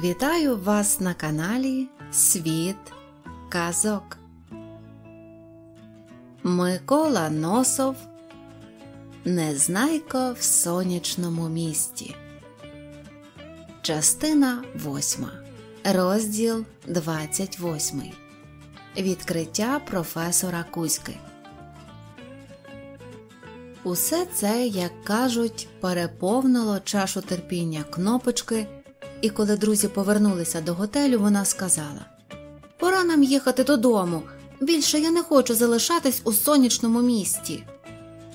Вітаю вас на каналі Світ Казок. Микола Носов Незнайко в сонячному місті. Частина 8. Розділ 28. Відкриття професора Кузьки. Усе це, як кажуть, переповнило чашу терпіння кнопочки. І коли друзі повернулися до готелю, вона сказала Пора нам їхати додому. Більше я не хочу залишатись у сонячному місті.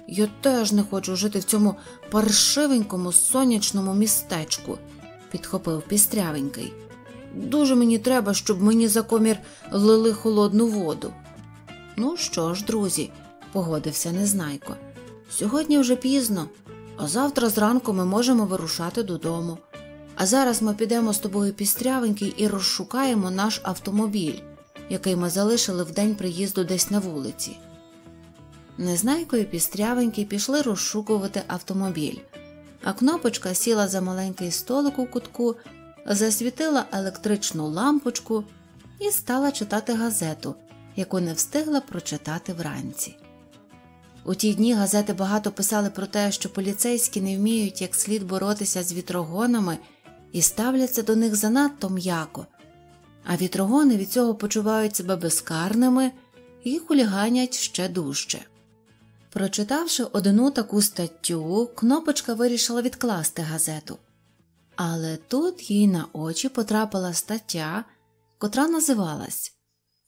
Я теж не хочу жити в цьому паршивенькому сонячному містечку, підхопив пістрявенький. Дуже мені треба, щоб мені за комір лили холодну воду. Ну що ж, друзі, погодився Незнайко. Сьогодні вже пізно, а завтра зранку ми можемо вирушати додому. А зараз ми підемо з тобою пістрявенький і розшукаємо наш автомобіль, який ми залишили в день приїзду десь на вулиці. Незнайко і пістрявенький пішли розшукувати автомобіль, а кнопочка сіла за маленький столик у кутку, засвітила електричну лампочку і стала читати газету, яку не встигла прочитати вранці. У ті дні газети багато писали про те, що поліцейські не вміють як слід боротися з вітрогонами і ставляться до них занадто м'яко, а вітрогони від цього почувають себе безкарними і хуліганять ще дужче. Прочитавши одну таку статтю, кнопочка вирішила відкласти газету. Але тут їй на очі потрапила стаття, котра називалась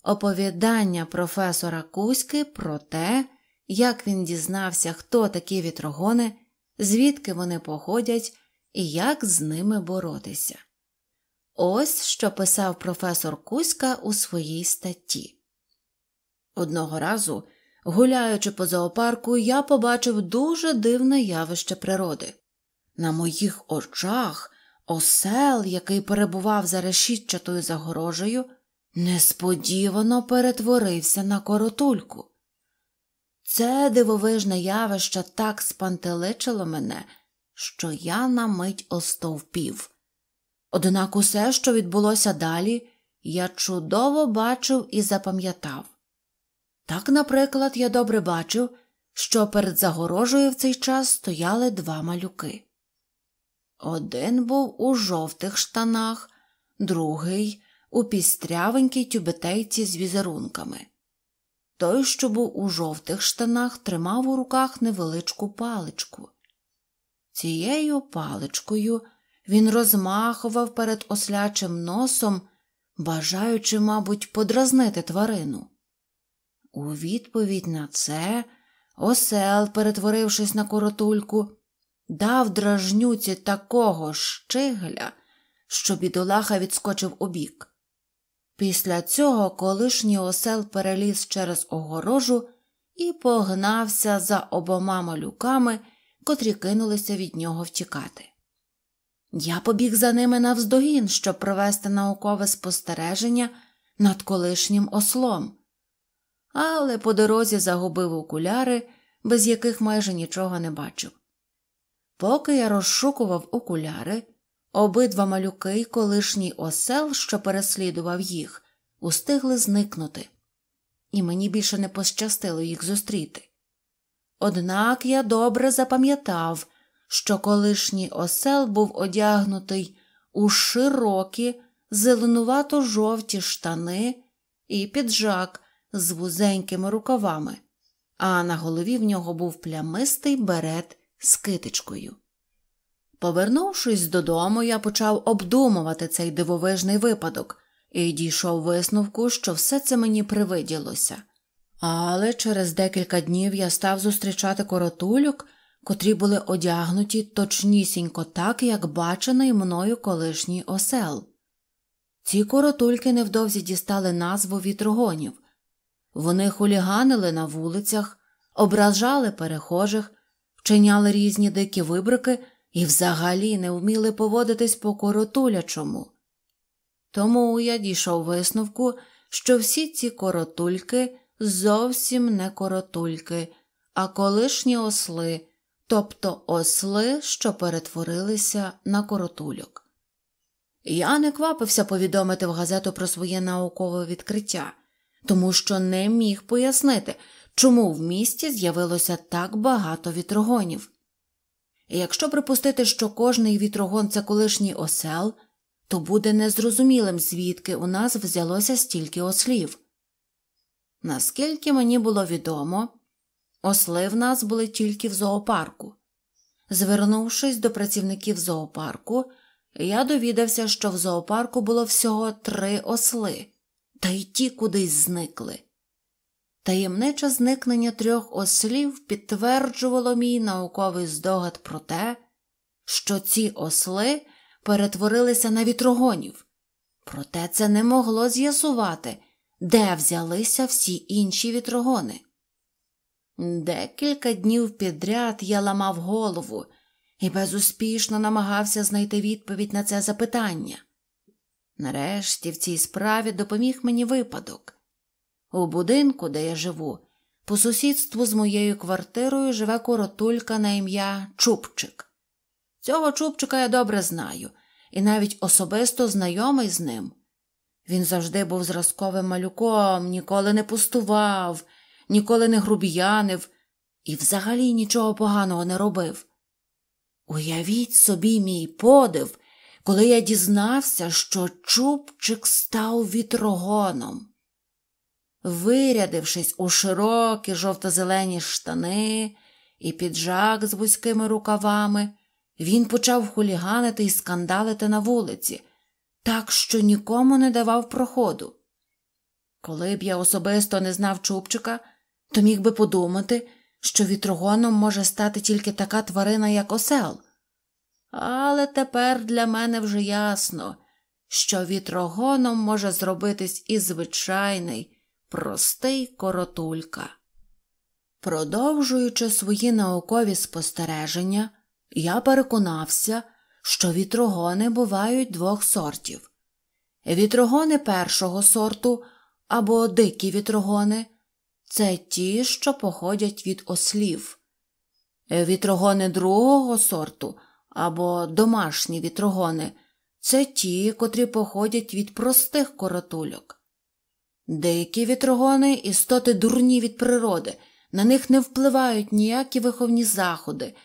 Оповідання професора Кузьки про те, як він дізнався, хто такі вітрогони, звідки вони походять і як з ними боротися. Ось що писав професор Кузька у своїй статті. Одного разу, гуляючи по зоопарку, я побачив дуже дивне явище природи. На моїх очах осел, який перебував за решітчатою загорожею, несподівано перетворився на коротульку. Це дивовижне явище так спантеличило мене, що я на мить остовпів. Однак усе, що відбулося далі, я чудово бачив і запам'ятав. Так, наприклад, я добре бачив, що перед загорожею в цей час стояли два малюки. Один був у жовтих штанах, другий у пістрявенькій тюбетейці з візерунками. Той, що був у жовтих штанах, тримав у руках невеличку паличку. Цією паличкою він розмахував перед ослячим носом, бажаючи, мабуть, подразнити тварину. У відповідь на це осел, перетворившись на коротульку, дав дражнюці такого щигля, що бідолаха відскочив убік. Після цього колишній осел переліз через огорожу і погнався за обома малюками котрі кинулися від нього втікати. Я побіг за ними навздогін, щоб провести наукове спостереження над колишнім ослом, але по дорозі загубив окуляри, без яких майже нічого не бачив. Поки я розшукував окуляри, обидва малюки й колишній осел, що переслідував їх, устигли зникнути, і мені більше не пощастило їх зустріти. Однак я добре запам'ятав, що колишній осел був одягнутий у широкі, зеленувато жовті штани і піджак з вузенькими рукавами, а на голові в нього був плямистий берет з китичкою. Повернувшись додому, я почав обдумувати цей дивовижний випадок і дійшов висновку, що все це мені привиділося. Але через декілька днів я став зустрічати коротульок, котрі були одягнуті точнісінько так, як бачений мною колишній осел. Ці коротульки невдовзі дістали назву вітрогонів. Вони хуліганили на вулицях, ображали перехожих, вчиняли різні дикі вибрики і взагалі не вміли поводитись по коротулячому. Тому я дійшов висновку, що всі ці коротульки зовсім не коротульки, а колишні осли, тобто осли, що перетворилися на коротульок. Я не квапився повідомити в газету про своє наукове відкриття, тому що не міг пояснити, чому в місті з'явилося так багато вітрогонів. Якщо припустити, що кожний вітрогон це колишній осел, то буде незрозумілим, звідки у нас взялося стільки ослів. Наскільки мені було відомо, осли в нас були тільки в зоопарку. Звернувшись до працівників зоопарку, я довідався, що в зоопарку було всього три осли, та й ті кудись зникли. Таємниче зникнення трьох ослів підтверджувало мій науковий здогад про те, що ці осли перетворилися на вітрогонів, проте це не могло з'ясувати, де взялися всі інші вітрогони. Декілька днів підряд я ламав голову і безуспішно намагався знайти відповідь на це запитання. Нарешті в цій справі допоміг мені випадок. У будинку, де я живу, по сусідству з моєю квартирою живе коротулька на ім'я Чупчик. Цього Чупчика я добре знаю і навіть особисто знайомий з ним. Він завжди був зразковим малюком, ніколи не пустував, ніколи не грубіянив і взагалі нічого поганого не робив. Уявіть собі, мій подив, коли я дізнався, що Чупчик став вітрогоном. Вирядившись у широкі жовто-зелені штани і піджак з вузькими рукавами, він почав хуліганити і скандалити на вулиці, так що нікому не давав проходу. Коли б я особисто не знав Чупчика, то міг би подумати, що вітрогоном може стати тільки така тварина, як осел. Але тепер для мене вже ясно, що вітрогоном може зробитись і звичайний, простий коротулька. Продовжуючи свої наукові спостереження, я переконався, що вітрогони бувають двох сортів. Вітрогони першого сорту або дикі вітрогони це ті, що походять від ослів. Вітрогони другого сорту або домашні вітрогони це ті, котрі походять від простих коротульок. Деякі вітрогони істоти дурні від природи, на них не впливають ніякі виховні заходи,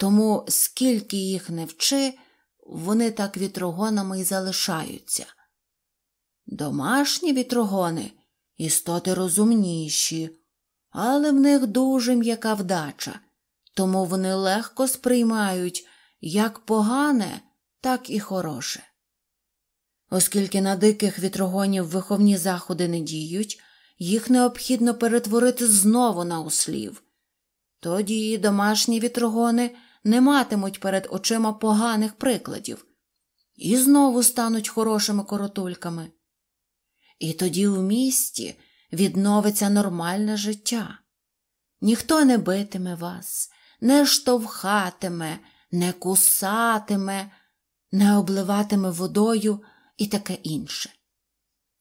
тому скільки їх не вчи, вони так вітрогонами й залишаються. Домашні вітрогони істоти розумніші, але в них дуже м'яка вдача, тому вони легко сприймають як погане, так і хороше. Оскільки на диких вітрогонів виховні заходи не діють, їх необхідно перетворити знову на услів. Тоді домашні вітрогони не матимуть перед очима поганих прикладів і знову стануть хорошими коротульками. І тоді в місті відновиться нормальне життя. Ніхто не битиме вас, не штовхатиме, не кусатиме, не обливатиме водою і таке інше.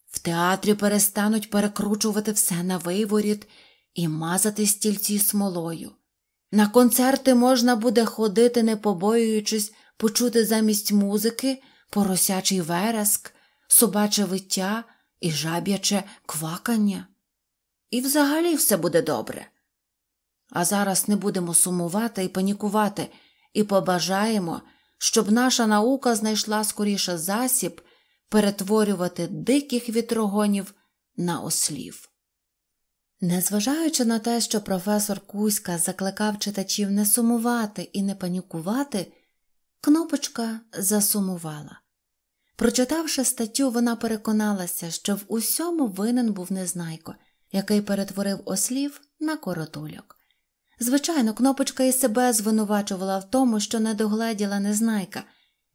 В театрі перестануть перекручувати все на виворіт і мазати стільці смолою. На концерти можна буде ходити, не побоюючись, почути замість музики поросячий вереск, собаче виття і жаб'яче квакання. І взагалі все буде добре. А зараз не будемо сумувати і панікувати, і побажаємо, щоб наша наука знайшла скоріше засіб перетворювати диких вітрогонів на ослів. Незважаючи на те, що професор Кузька закликав читачів не сумувати і не панікувати, кнопочка засумувала. Прочитавши статтю, вона переконалася, що в усьому винен був незнайко, який перетворив ослів на коротульок. Звичайно, кнопочка і себе звинувачувала в тому, що не догледіла незнайка,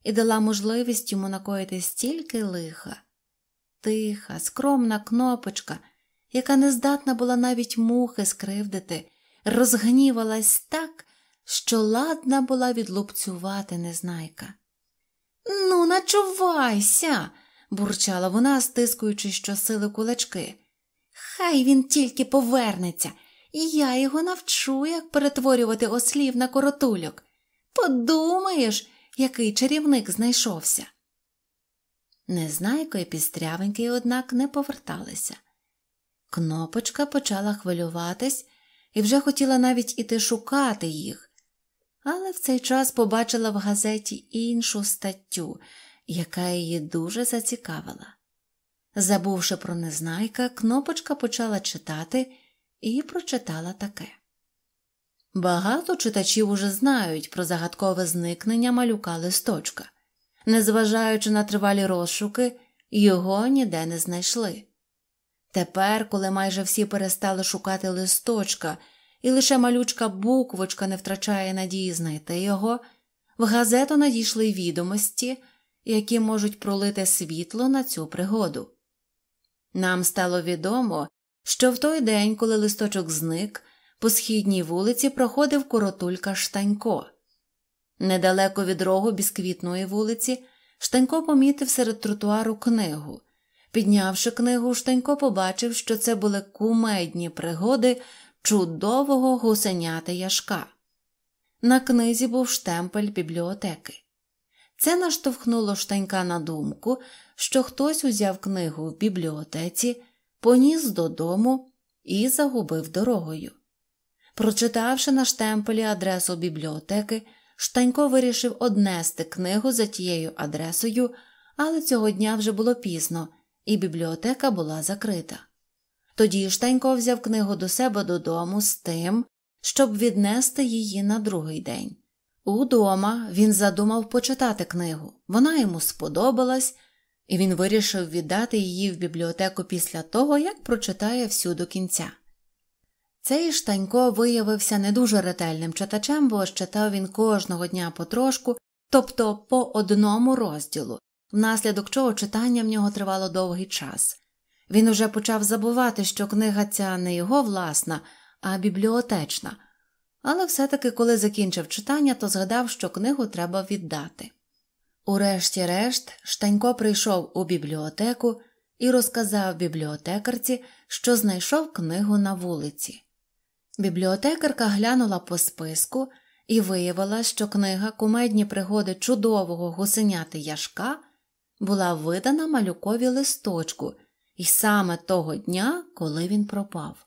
і дала можливість йому накоїти стільки лиха. Тиха, скромна кнопочка, яка не здатна була навіть мухи скривдити, розгнівалась так, що ладна була відлупцювати незнайка. Ну, начувайся, бурчала вона, стискуючи щосили кулачки. Хай він тільки повернеться, і я його навчу, як перетворювати ослів на коротульок. Подумаєш, який чарівник знайшовся. Незнайко і пістрявенький, однак, не поверталися. Кнопочка почала хвилюватись і вже хотіла навіть іти шукати їх, але в цей час побачила в газеті іншу статтю, яка її дуже зацікавила. Забувши про незнайка, кнопочка почала читати і прочитала таке. Багато читачів уже знають про загадкове зникнення малюка листочка. Незважаючи на тривалі розшуки, його ніде не знайшли. Тепер, коли майже всі перестали шукати листочка, і лише малючка буквочка не втрачає надії знайти його, в газету надійшли відомості, які можуть пролити світло на цю пригоду. Нам стало відомо, що в той день, коли листочок зник, по східній вулиці проходив коротулька Штанько. Недалеко від рогу бісквітної вулиці, Штанько помітив серед тротуару книгу. Піднявши книгу, Штанько побачив, що це були кумедні пригоди чудового гусенята Яшка. На книзі був штемпель бібліотеки. Це наштовхнуло Штанька на думку, що хтось узяв книгу в бібліотеці, поніс додому і загубив дорогою. Прочитавши на штемпелі адресу бібліотеки, Штанько вирішив однести книгу за тією адресою, але цього дня вже було пізно, і бібліотека була закрита. Тоді Штанько взяв книгу до себе додому з тим, щоб віднести її на другий день. Удома він задумав почитати книгу. Вона йому сподобалась, і він вирішив віддати її в бібліотеку після того, як прочитає всю до кінця. Цей штанько виявився не дуже ретельним читачем, бо читав він кожного дня потрошку, тобто по одному розділу, внаслідок чого читання в нього тривало довгий час. Він уже почав забувати, що книга ця не його власна, а бібліотечна, але все-таки, коли закінчив читання, то згадав, що книгу треба віддати. Урешті-решт, Штанько прийшов у бібліотеку і розказав бібліотекарці, що знайшов книгу на вулиці. Бібліотекарка глянула по списку і виявила, що книга Кумедні пригоди чудового гусеняти Яшка була видана малюкові листочку і саме того дня, коли він пропав.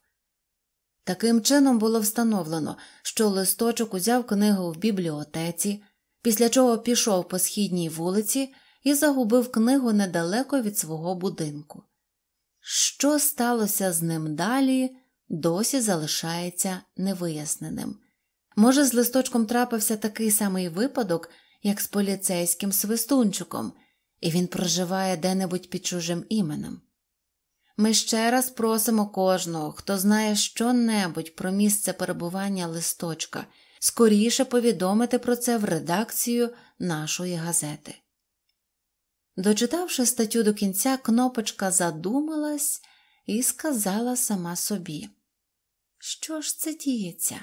Таким чином було встановлено, що листочок узяв книгу в бібліотеці, після чого пішов по східній вулиці і загубив книгу недалеко від свого будинку. Що сталося з ним далі, досі залишається невиясненим. Може, з листочком трапився такий самий випадок, як з поліцейським свистунчиком, і він проживає де-небудь під чужим іменем. Ми ще раз просимо кожного, хто знає що-небудь про місце перебування листочка, скоріше повідомити про це в редакцію нашої газети. Дочитавши статтю до кінця, кнопочка задумалась і сказала сама собі Що ж це діється?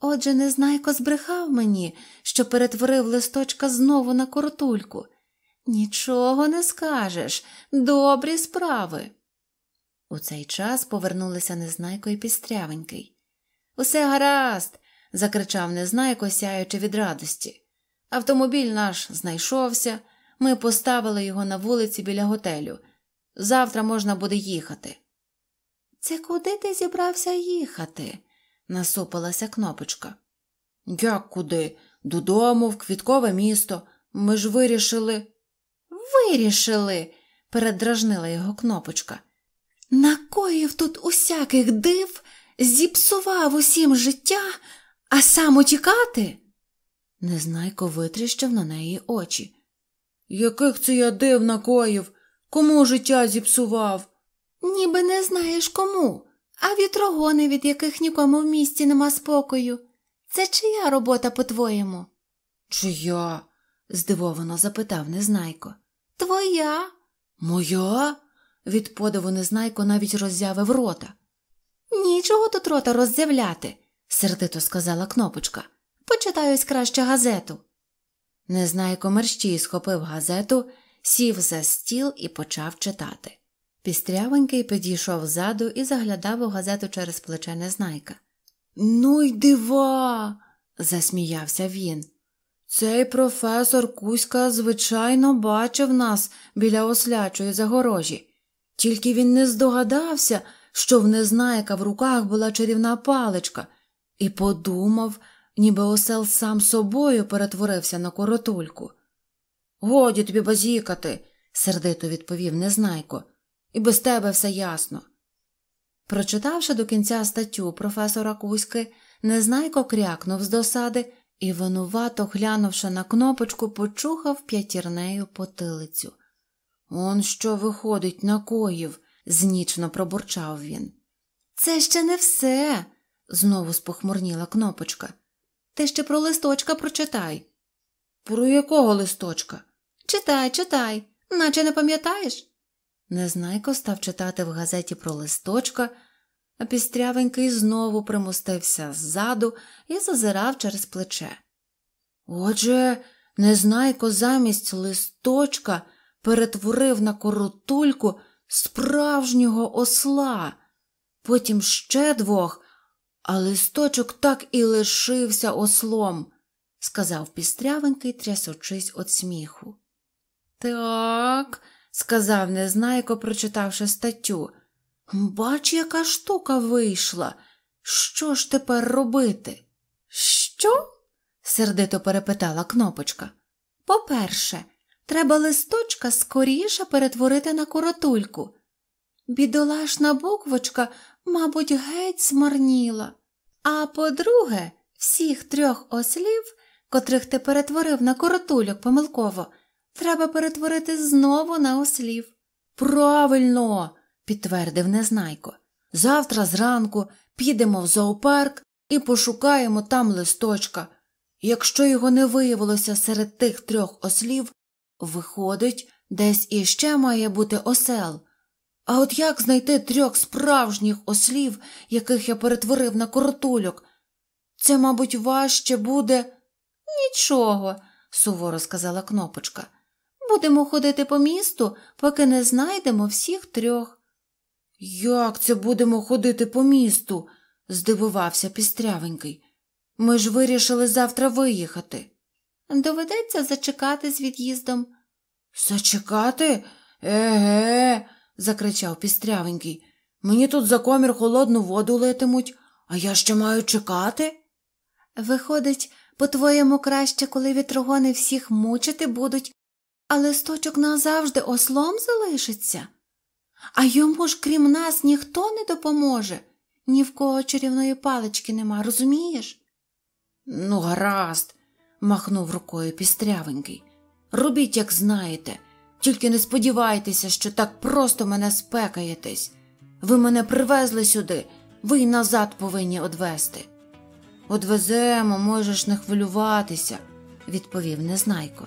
Отже, Незнайко збрехав мені, що перетворив листочка знову на коротульку. Нічого не скажеш, добрі справи. У цей час повернулися Незнайко і пістрявенький. Усе гаразд. закричав Незнайко, сяючи від радості. Автомобіль наш знайшовся, ми поставили його на вулиці біля готелю. Завтра можна буде їхати. Це куди ти зібрався їхати? насупилася кнопочка. Як куди? Додому, в квіткове місто. Ми ж вирішили. Вирішили, передражнила його кнопочка. Накоїв тут усяких див, зіпсував усім життя, а сам утікати? Незнайко витріщив на неї очі. Яких це я див накоїв? Кому життя зіпсував? Ніби не знаєш кому, а вітрогони, від яких нікому в місті нема спокою. Це чия робота, по-твоєму? Чия? здивовано запитав Незнайко. Твоя? Моя? Від подиву Незнайко навіть роззявив рота. Нічого тут рота роззявляти, сердито сказала кнопочка. Почитаюсь краще газету. Незнайко мерщій схопив газету, сів за стіл і почав читати. Пістрявенький підійшов ззаду і заглядав у газету через плече Незнайка. Ну й дива, засміявся він. Цей професор Кузька, звичайно, бачив нас біля ослячої загорожі, тільки він не здогадався, що в незнайка в руках була чарівна паличка, і подумав, ніби осел сам собою перетворився на коротульку. Годі тобі базікати, сердито відповів незнайко, і без тебе все ясно. Прочитавши до кінця статтю професора Кузьки, незнайко крякнув з досади і, винувато глянувши на кнопочку, почухав п'ятірнею потилицю. Он що виходить, накоїв, знічно пробурчав він. Це ще не все, знову спохмурніла кнопочка. Ти ще про листочка прочитай. Про якого листочка? Читай, читай, наче не пам'ятаєш. Незнайко став читати в газеті про листочка, пістрявенький знову примостився ззаду і зазирав через плече. Отже, незнайко замість листочка перетворив на коротульку справжнього осла, потім ще двох, а листочок так і лишився ослом, сказав пістрявенький, трясучись від сміху. Так, сказав незнайко, прочитавши статтю. Бач, яка штука вийшла. Що ж тепер робити? Що? сердито перепитала кнопочка. По-перше, треба листочка скоріше перетворити на коротульку. Бідолашна буквочка, мабуть, геть змарніла. А по-друге, всіх трьох ослів, котрих ти перетворив на коротульок помилково, треба перетворити знову на ослів. Правильно, підтвердив незнайко. Завтра зранку підемо в зоопарк і пошукаємо там листочка. Якщо його не виявилося серед тих трьох ослів, виходить, десь іще має бути осел. А от як знайти трьох справжніх ослів, яких я перетворив на коротульок? Це, мабуть, важче буде. Нічого, суворо сказала кнопочка. Будемо ходити по місту, поки не знайдемо всіх трьох. Як це будемо ходити по місту? здивувався пістрявенький. Ми ж вирішили завтра виїхати. Доведеться зачекати з від'їздом. Зачекати? Еге, закричав пістрявенький. Мені тут за комір холодну воду литимуть, а я ще маю чекати. Виходить, по-твоєму, краще, коли вітрогони всіх мучити будуть, а листочок назавжди ослом залишиться. А йому ж, крім нас, ніхто не допоможе, ні в кого чарівної палички нема, розумієш? Ну, гаразд, махнув рукою пістрявенький. Робіть, як знаєте, тільки не сподівайтеся, що так просто мене спекаєтесь. Ви мене привезли сюди, ви й назад повинні одвести. Одвеземо, можеш не хвилюватися, відповів незнайко.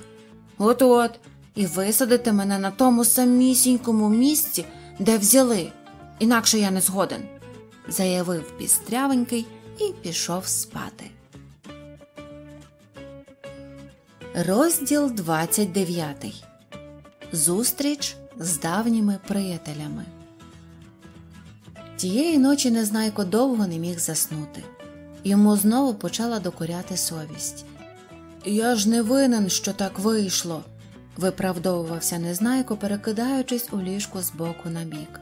От от, і висадите мене на тому самісінькому місці, де взяли, інакше я не згоден, заявив пістрявенький і пішов спати. Розділ 29. Зустріч з давніми приятелями. Тієї ночі Незнайко довго не міг заснути. Йому знову почала докоряти совість. Я ж не винен, що так вийшло, виправдовувався Незнайко, перекидаючись у ліжку з боку на бік.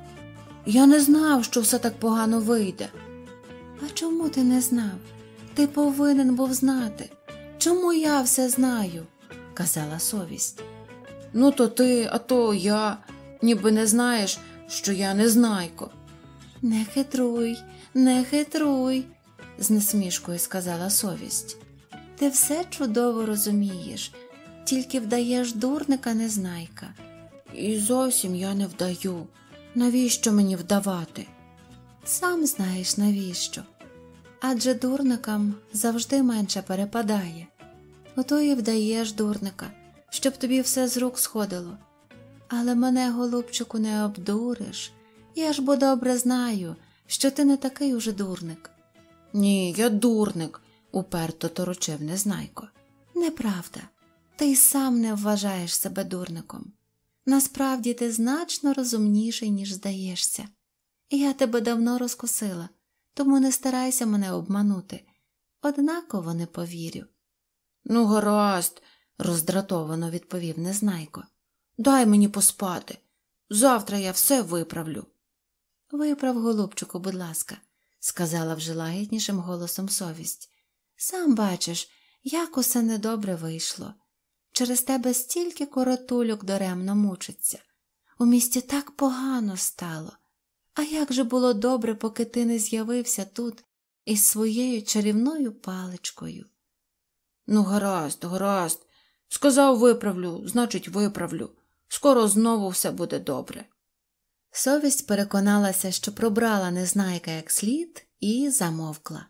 Я не знав, що все так погано вийде. А чому ти не знав? Ти повинен був знати. Чому я все знаю? казала совість. Ну, то ти, а то я, ніби не знаєш, що я не знайко. Не хитруй, не хитруй, з насмішкою сказала совість. Ти все чудово розумієш, тільки вдаєш дурника незнайка. І зовсім я не вдаю. Навіщо мені вдавати? Сам знаєш, навіщо. Адже дурникам завжди менше перепадає. Ото і вдаєш дурника, щоб тобі все з рук сходило. Але мене, голубчику, не обдуриш. Я ж бо добре знаю, що ти не такий уже дурник. Ні, я дурник, уперто торочив незнайко. Неправда, ти й сам не вважаєш себе дурником. Насправді ти значно розумніший, ніж здаєшся. Я тебе давно розкусила, тому не старайся мене обманути. Однаково не повірю. Ну, гаразд, роздратовано відповів Незнайко. Дай мені поспати. Завтра я все виправлю. Виправ, голубчику, будь ласка, сказала вже лагіднішим голосом совість. Сам бачиш, як усе недобре вийшло. Через тебе стільки коротульок даремно мучиться. У місті так погано стало. А як же було добре, поки ти не з'явився тут із своєю чарівною паличкою? Ну, гаразд, гаразд. Сказав виправлю, значить, виправлю. Скоро знову все буде добре. Совість переконалася, що пробрала незнайка як слід, і замовкла.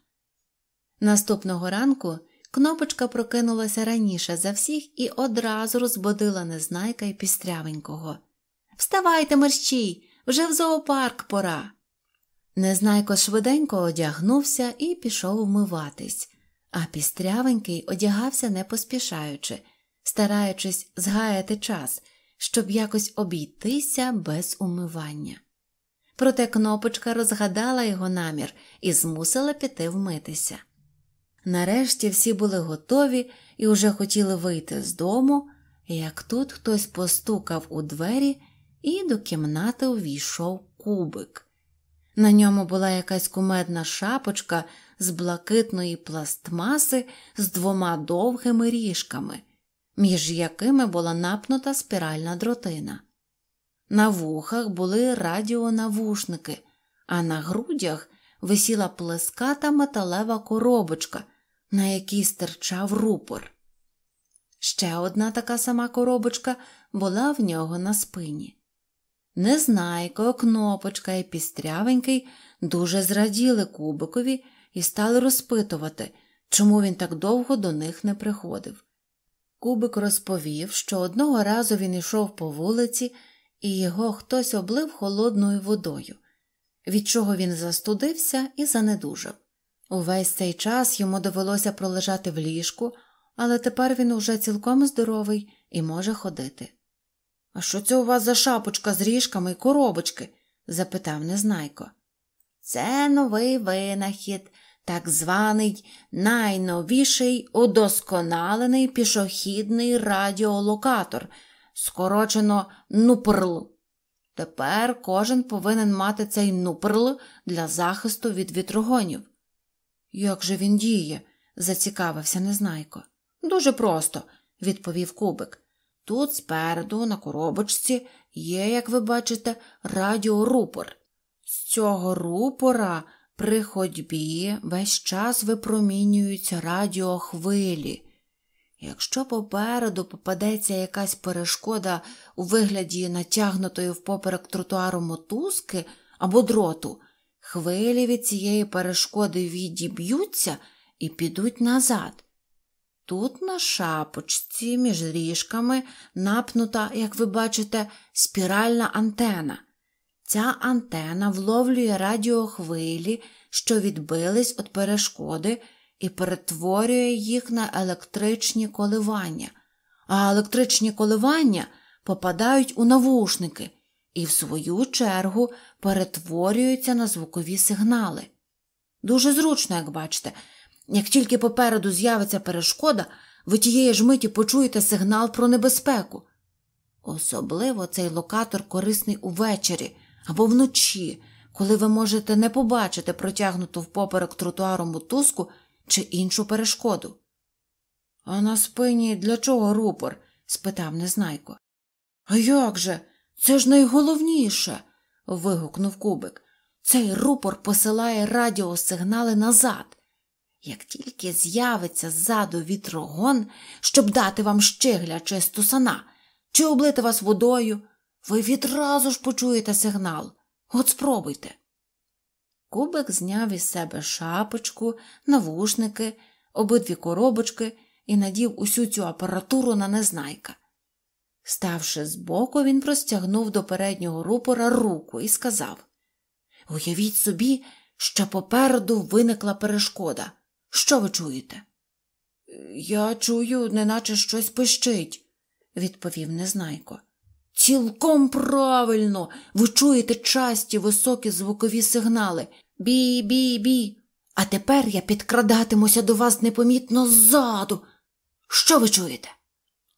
Наступного ранку кнопочка прокинулася раніше за всіх і одразу розбудила незнайка і пістрявенького. Вставайте, мерщій, вже в зоопарк пора. Незнайко швиденько одягнувся і пішов вмиватись, а пістрявенький одягався не поспішаючи, стараючись згаяти час, щоб якось обійтися без умивання. Проте кнопочка розгадала його намір і змусила піти вмитися. Нарешті всі були готові і уже хотіли вийти з дому, як тут хтось постукав у двері і до кімнати увійшов кубик. На ньому була якась кумедна шапочка з блакитної пластмаси з двома довгими ріжками, між якими була напнута спіральна дротина. На вухах були радіонавушники, а на грудях висіла плеската металева коробочка, на якій стирчав рупор. Ще одна така сама коробочка була в нього на спині. Незнайко, кнопочка і пістрявенький дуже зраділи кубикові і стали розпитувати, чому він так довго до них не приходив. Кубик розповів, що одного разу він йшов по вулиці, і його хтось облив холодною водою, від чого він застудився і занедужав. Увесь цей час йому довелося пролежати в ліжку, але тепер він уже цілком здоровий і може ходити. А що це у вас за шапочка з ріжками й коробочки? запитав Незнайко. Це новий винахід, так званий найновіший удосконалений пішохідний радіолокатор, скорочено нуперл. Тепер кожен повинен мати цей нуперл для захисту від вітрогонів. Як же він діє? зацікавився Незнайко. Дуже просто, відповів Кубик. Тут спереду, на коробочці, є, як ви бачите, радіорупор. З цього рупора при ходьбі весь час випромінюються радіохвилі. Якщо попереду попадеться якась перешкода у вигляді натягнутої впоперек тротуару мотузки або дроту, хвилі від цієї перешкоди відіб'ються і підуть назад. Тут на шапочці між ріжками напнута, як ви бачите, спіральна антена. Ця антена вловлює радіохвилі, що відбились від перешкоди, і перетворює їх на електричні коливання, а електричні коливання попадають у навушники і, в свою чергу, перетворюються на звукові сигнали. Дуже зручно, як бачите. Як тільки попереду з'явиться перешкода, ви тієї ж миті почуєте сигнал про небезпеку. Особливо цей локатор корисний увечері або вночі, коли ви можете не побачити протягнуту впоперек тротуару мотузку чи іншу перешкоду. А на спині для чого рупор? спитав Незнайко. А як же? Це ж найголовніше. вигукнув Кубик. Цей рупор посилає радіосигнали назад. Як тільки з'явиться ззаду вітрогон, щоб дати вам щегля чи стусана, чи облити вас водою, ви відразу ж почуєте сигнал. От спробуйте. Кубик зняв із себе шапочку, навушники, обидві коробочки і надів усю цю апаратуру на незнайка. Ставши збоку, він простягнув до переднього рупора руку і сказав Уявіть собі, що попереду виникла перешкода. Що ви чуєте? Я чую, неначе щось пищить, відповів Незнайко. Цілком правильно. Ви чуєте часті високі звукові сигнали. Бі, бі, бі. А тепер я підкрадатимуся до вас непомітно ззаду. Що ви чуєте?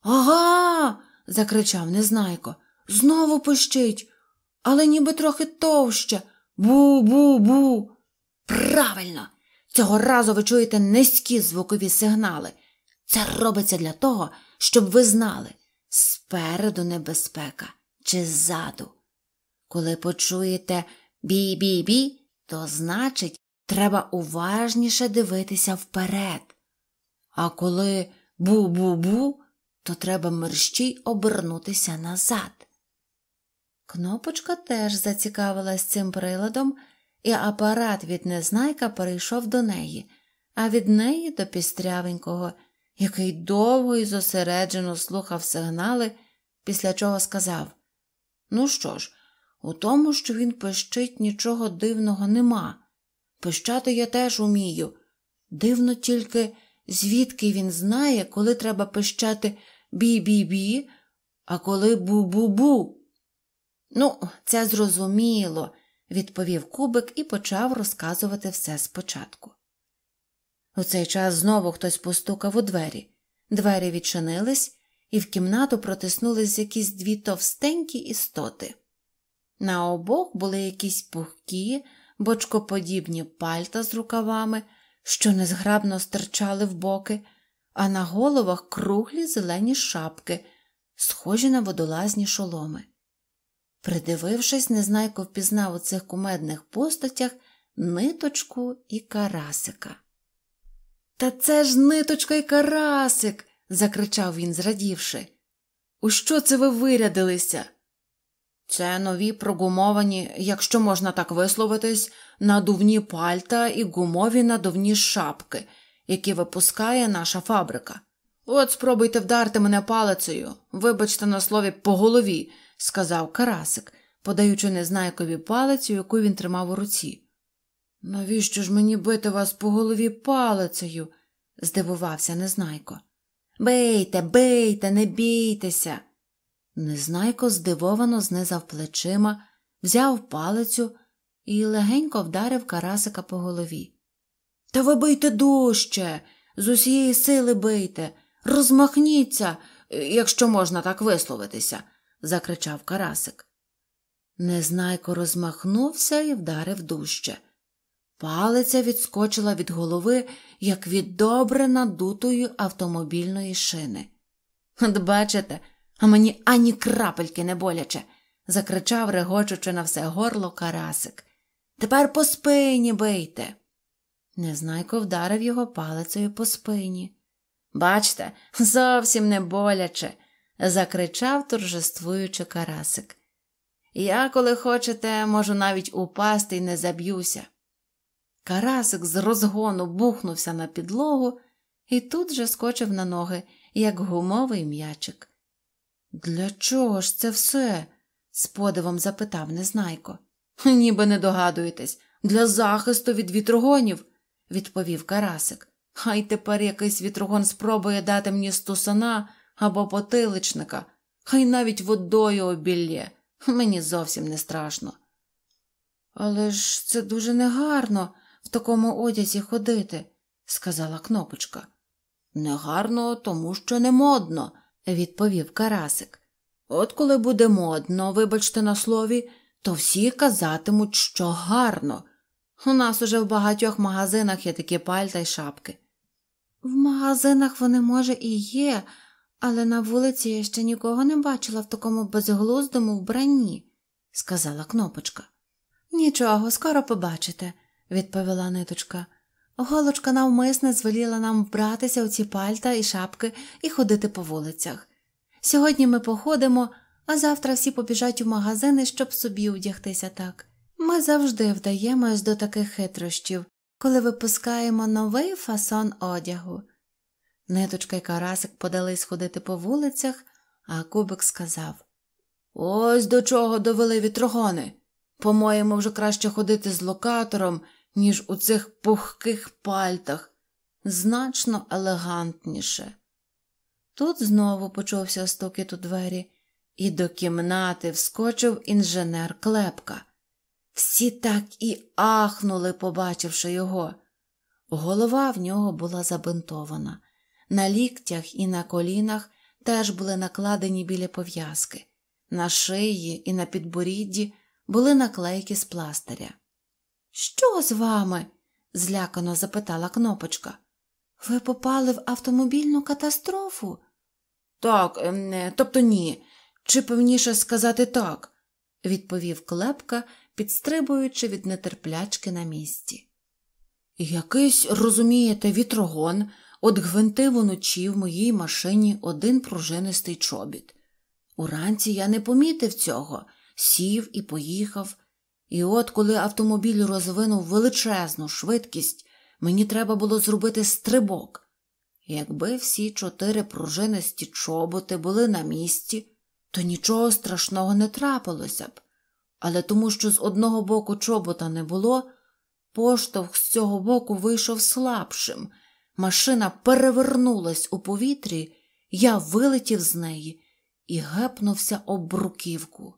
Ага. Закричав Незнайко. Знову пищить, але ніби трохи товще. Бу-бу-бу. Правильно, цього разу ви чуєте низькі звукові сигнали. Це робиться для того, щоб ви знали, спереду небезпека чи ззаду. Коли почуєте бі-бі-бі, то значить, треба уважніше дивитися вперед. А коли бу-бу-бу, то треба мерщій обернутися назад. Кнопочка теж зацікавилась цим приладом, і апарат від незнайка перейшов до неї, а від неї до пістрявенького, який довго і зосереджено слухав сигнали, після чого сказав Ну що ж, у тому, що він пищить, нічого дивного нема. Пищати я теж умію. Дивно тільки, звідки він знає, коли треба пищати бі-бі-бі, а коли бу-бу-бу. Ну, це зрозуміло, відповів кубик і почав розказувати все спочатку. У цей час знову хтось постукав у двері. Двері відчинились, і в кімнату протиснулись якісь дві товстенькі істоти. На обох були якісь пухкі, бочкоподібні пальта з рукавами, що незграбно стирчали в боки, а на головах круглі зелені шапки, схожі на водолазні шоломи. Придивившись, незнайко впізнав у цих кумедних постатях ниточку і карасика. Та це ж ниточка і карасик. закричав він, зрадівши. У що це ви вирядилися? Це нові прогумовані, якщо можна так висловитись, надувні пальта і гумові надувні шапки, які випускає наша фабрика. От спробуйте вдарти мене палицею, вибачте на слові по голові, сказав Карасик, подаючи незнайкові палицю, яку він тримав у руці. Навіщо ж мені бити вас по голові палицею? здивувався Незнайко. Бийте, бийте, не бійтеся. Незнайко здивовано знизав плечима, взяв палицю і легенько вдарив Карасика по голові. Та ви бийте дужче, з усієї сили бийте, розмахніться, якщо можна так висловитися, закричав Карасик. Незнайко розмахнувся і вдарив дужче. Палиця відскочила від голови, як від добре надутої автомобільної шини. От бачите, а мені ані крапельки не боляче, закричав, регочучи на все горло Карасик. Тепер по спині бийте. Незнайко вдарив його палицею по спині. Бачте, зовсім не боляче, закричав торжествуючи Карасик. Я, коли хочете, можу навіть упасти і не заб'юся. Карасик з розгону бухнувся на підлогу і тут же скочив на ноги, як гумовий м'ячик. Для чого ж це все? з подивом запитав Незнайко. Ніби не догадуєтесь, для захисту від вітрогонів, відповів Карасик. Хай тепер якийсь вітрогон спробує дати мені стусана або потиличника, хай навіть водою обілє. Мені зовсім не страшно. Але ж це дуже негарно в такому одязі ходити, сказала кнопочка. Негарно, тому що не модно, відповів Карасик. От коли буде модно, вибачте на слові, то всі казатимуть, що гарно. У нас уже в багатьох магазинах є такі пальта й шапки. В магазинах вони, може, і є, але на вулиці я ще нікого не бачила в такому безглуздому вбранні, сказала кнопочка. Нічого, скоро побачите, відповіла ниточка. Голочка навмисне звеліла нам вбратися у ці пальта і шапки і ходити по вулицях. Сьогодні ми походимо, а завтра всі побіжать у магазини, щоб собі одягтися так. Ми завжди вдаємось до таких хитрощів, коли випускаємо новий фасон одягу. Ниточка й карасик подались ходити по вулицях, а кубик сказав Ось до чого довели вітрогони. По-моєму, вже краще ходити з локатором, ніж у цих пухких пальтах, значно елегантніше. Тут знову почувся стукіт у двері, і до кімнати вскочив інженер Клепка. Всі так і ахнули, побачивши його. Голова в нього була забинтована. На ліктях і на колінах теж були накладені білі пов'язки, на шиї і на підборідді були наклейки з пластиря. Що з вами? злякано запитала кнопочка. Ви попали в автомобільну катастрофу? Так, ем, тобто ні. Чи певніше сказати так, відповів клепка, підстрибуючи від нетерплячки на місці. Якийсь, розумієте, вітрогон от гвинтив уночі в моїй машині один пружинистий чобіт. Уранці я не помітив цього, сів і поїхав. І от коли автомобіль розвинув величезну швидкість, мені треба було зробити стрибок. Якби всі чотири пружинисті чоботи були на місці, то нічого страшного не трапилося б. Але тому, що з одного боку чобота не було, поштовх з цього боку вийшов слабшим. Машина перевернулась у повітрі, я вилетів з неї і гепнувся об бруківку.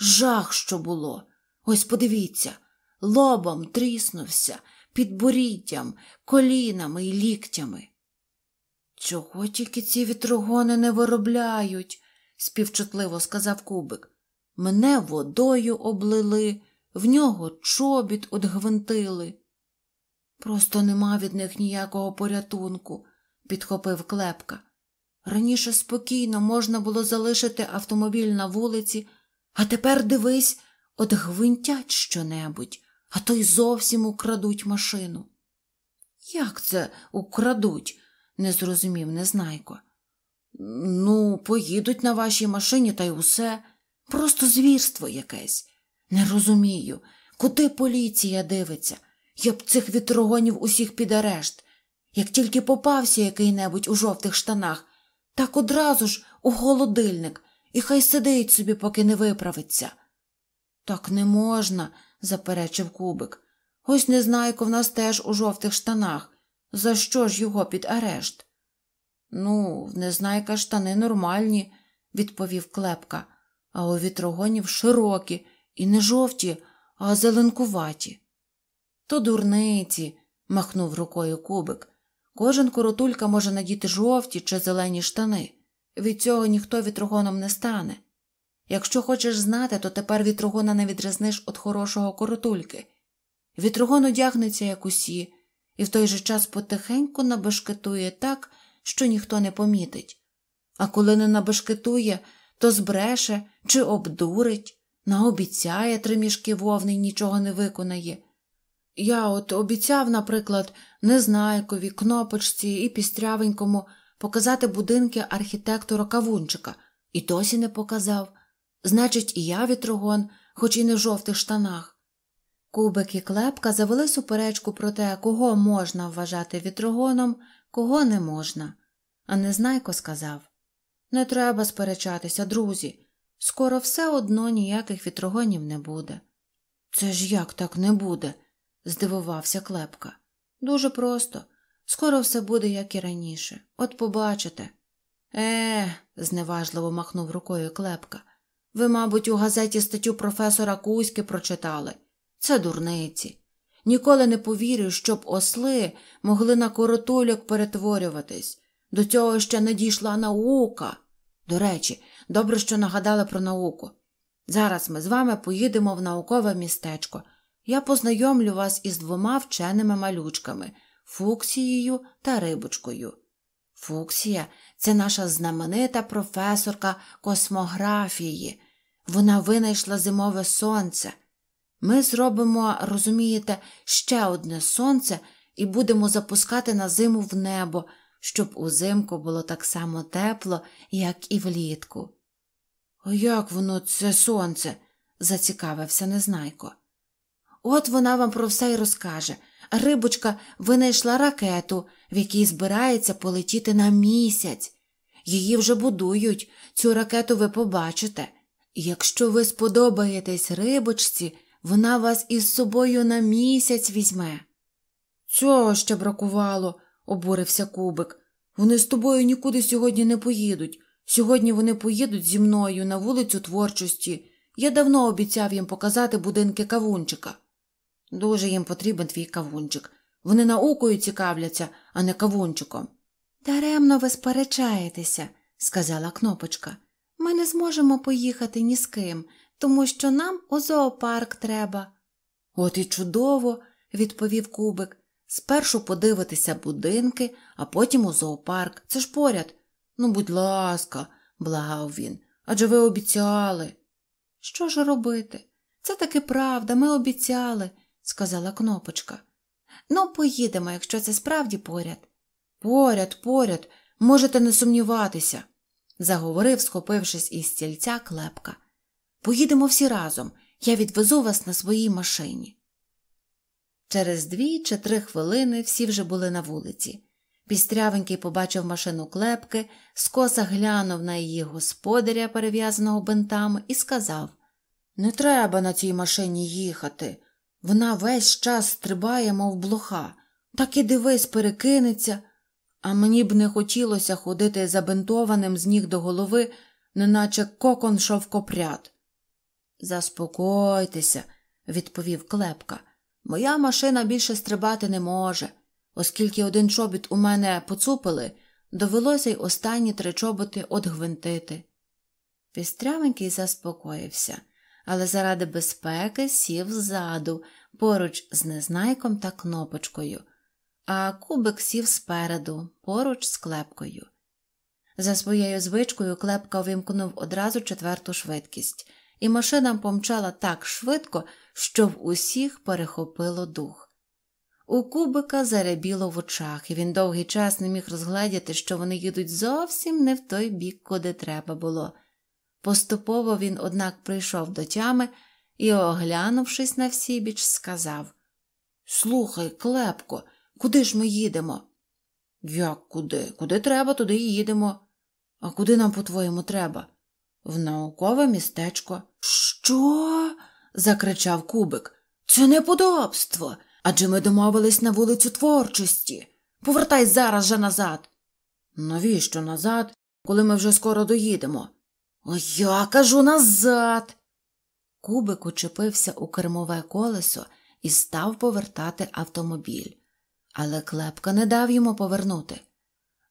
Жах, що було. Ось подивіться, лобом тріснувся, підборіддям, колінами і ліктями. Чого тільки ці вітрогони не виробляють, співчутливо сказав кубик. Мене водою облили, в нього чобіт одгвинтили. Просто нема від них ніякого порятунку, підхопив клепка. Раніше спокійно можна було залишити автомобіль на вулиці, а тепер дивись, от гвинтять щонебудь, а то й зовсім украдуть машину. Як це украдуть? не зрозумів Незнайко. Ну, поїдуть на вашій машині та й усе. Просто звірство якесь. Не розумію, куди поліція дивиться. Я б цих вітрогонів усіх під арешт. Як тільки попався який небудь у жовтих штанах, так одразу ж у холодильник, і хай сидить собі, поки не виправиться. Так не можна, заперечив кубик. Ось незнайко в нас теж у жовтих штанах. За що ж його під арешт? Ну, в незнайка штани нормальні, відповів клепка, а у вітрогонів широкі і не жовті, а зеленкуваті. То дурниці, махнув рукою кубик. Кожен коротулька може надіти жовті чи зелені штани. Від цього ніхто вітрогоном не стане. Якщо хочеш знати, то тепер вітрогона не відрізниш від хорошого коротульки. Вітрогон одягнеться, як усі, і в той же час потихеньку набешкетує так, що ніхто не помітить. А коли не набешкетує, то збреше чи обдурить, наобіцяє три мішки вовни й нічого не виконає. Я от обіцяв, наприклад, Незнайкові, кнопочці і пістрявенькому показати будинки архітектора Кавунчика, і досі не показав. Значить, і я вітрогон, хоч і не в жовтих штанах. Кубик і клепка завели суперечку про те, кого можна вважати вітрогоном, кого не можна. А Незнайко сказав Не треба сперечатися, друзі. Скоро все одно ніяких вітрогонів не буде. Це ж як так не буде? здивувався клепка. Дуже просто. Скоро все буде, як і раніше. От побачите. Е, зневажливо махнув рукою клепка. Ви, мабуть, у газеті статтю професора Кузьки прочитали. Це дурниці. Ніколи не повірю, щоб осли могли на коротуляк перетворюватись. До цього ще не дійшла наука. До речі, добре, що нагадали про науку. Зараз ми з вами поїдемо в наукове містечко. Я познайомлю вас із двома вченими малючками Фуксією та рибочкою. Фуксія це наша знаменита професорка космографії. Вона винайшла зимове сонце. Ми зробимо, розумієте, ще одне сонце і будемо запускати на зиму в небо, щоб узимку було так само тепло, як і влітку. А як воно це сонце? зацікавився Незнайко. От вона вам про все й розкаже. Рибочка винайшла ракету, в якій збирається полетіти на місяць. Її вже будують, цю ракету ви побачите. Якщо ви сподобаєтесь рибочці, вона вас із собою на місяць візьме. Цього ще бракувало, обурився кубик. Вони з тобою нікуди сьогодні не поїдуть. Сьогодні вони поїдуть зі мною на вулицю творчості. Я давно обіцяв їм показати будинки кавунчика. Дуже їм потрібен твій кавунчик. Вони наукою цікавляться, а не кавунчиком. Даремно ви сперечаєтеся, сказала кнопочка. Ми не зможемо поїхати ні з ким, тому що нам у зоопарк треба. От і чудово, відповів кубик. Спершу подивитися будинки, а потім у зоопарк. Це ж поряд. Ну, будь ласка, благав він. Адже ви обіцяли. Що ж робити? Це таки правда, ми обіцяли, сказала кнопочка. Ну, поїдемо, якщо це справді поряд. Поряд, поряд, можете не сумніватися, заговорив, схопившись із стільця клепка. Поїдемо всі разом, я відвезу вас на своїй машині. Через дві чи три хвилини всі вже були на вулиці. Пістрявенький побачив машину клепки, скоса глянув на її господаря, перев'язаного бинтами, і сказав Не треба на цій машині їхати. Вона весь час стрибає, мов блоха. Так і дивись, перекинеться. А мені б не хотілося ходити забинтованим з ніг до голови, неначе кокон шовкопряд. Заспокойтеся, відповів клепка. Моя машина більше стрибати не може. Оскільки один чобіт у мене поцупили, довелося й останні три чоботи одгвинтити. Пістрявенький заспокоївся, але заради безпеки сів ззаду, поруч з незнайком та кнопочкою, а кубик сів спереду, поруч з клепкою. За своєю звичкою клепка вимкнув одразу четверту швидкість, і машина помчала так швидко, що в усіх перехопило дух. У кубика зарябіло в очах, і він довгий час не міг розгледіти, що вони їдуть зовсім не в той бік, куди треба було. Поступово він, однак, прийшов до тями і, оглянувшись на всі біч, сказав Слухай, Клепко, куди ж ми їдемо? Як куди? Куди треба, туди й їдемо. А куди нам, по-твоєму, треба? В наукове містечко. Що? закричав Кубик. Це неподобство. Адже ми домовились на вулицю творчості. Повертай зараз же назад. Навіщо назад, коли ми вже скоро доїдемо? Я кажу назад. Кубик учепився у кермове колесо і став повертати автомобіль. Але клепка не дав йому повернути.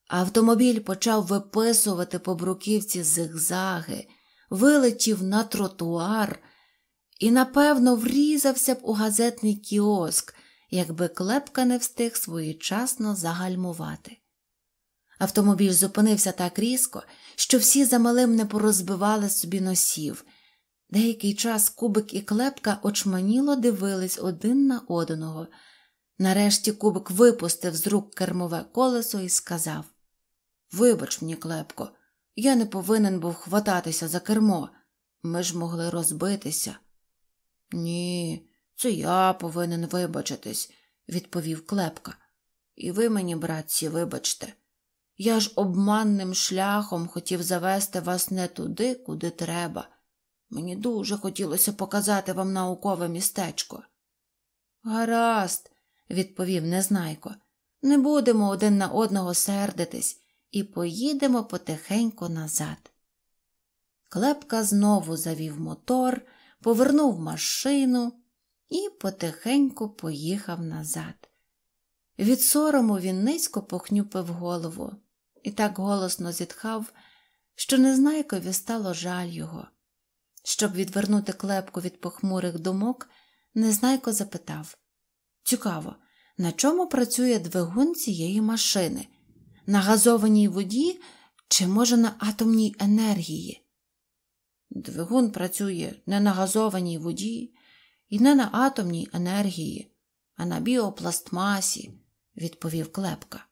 Автомобіль почав виписувати по бруківці зигзаги, вилетів на тротуар і, напевно, врізався б у газетний кіоск, якби клепка не встиг своєчасно загальмувати. Автомобіль зупинився так різко, що всі замалим не порозбивали собі носів. Деякий час кубик і клепка очманіло дивились один на одного. Нарешті кубик випустив з рук кермове колесо і сказав Вибач мені, клепко, я не повинен був хвататися за кермо. Ми ж могли розбитися. Ні, це я повинен вибачитись, відповів клепка. І ви мені, братці, вибачте. Я ж обманним шляхом хотів завести вас не туди, куди треба. Мені дуже хотілося показати вам наукове містечко. Гаразд, відповів незнайко, не будемо один на одного сердитись і поїдемо потихеньку назад. Клепка знову завів мотор, повернув машину і потихеньку поїхав назад. Від сорому він низько похнюпив голову і так голосно зітхав, що незнайкові стало жаль його. Щоб відвернути клепку від похмурих думок, незнайко запитав Цікаво, на чому працює двигун цієї машини? На газованій воді чи, може, на атомній енергії? Двигун працює не на газованій воді і не на атомній енергії, а на біопластмасі, відповів Клепка.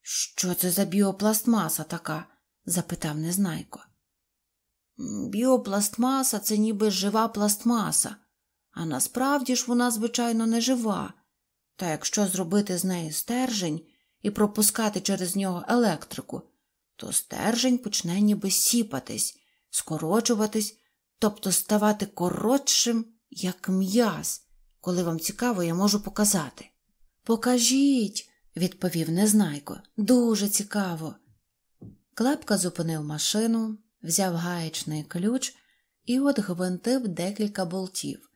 Що це за біопластмаса така? запитав Незнайко. Біопластмаса це ніби жива пластмаса, а насправді ж вона, звичайно, не жива. Та якщо зробити з неї стержень і пропускати через нього електрику, то стержень почне ніби сіпатись, скорочуватись, тобто ставати коротшим, як м'яз. Коли вам цікаво, я можу показати. Покажіть, відповів Незнайко, дуже цікаво. Клепка зупинив машину, взяв гаєчний ключ і от гвинтив декілька болтів,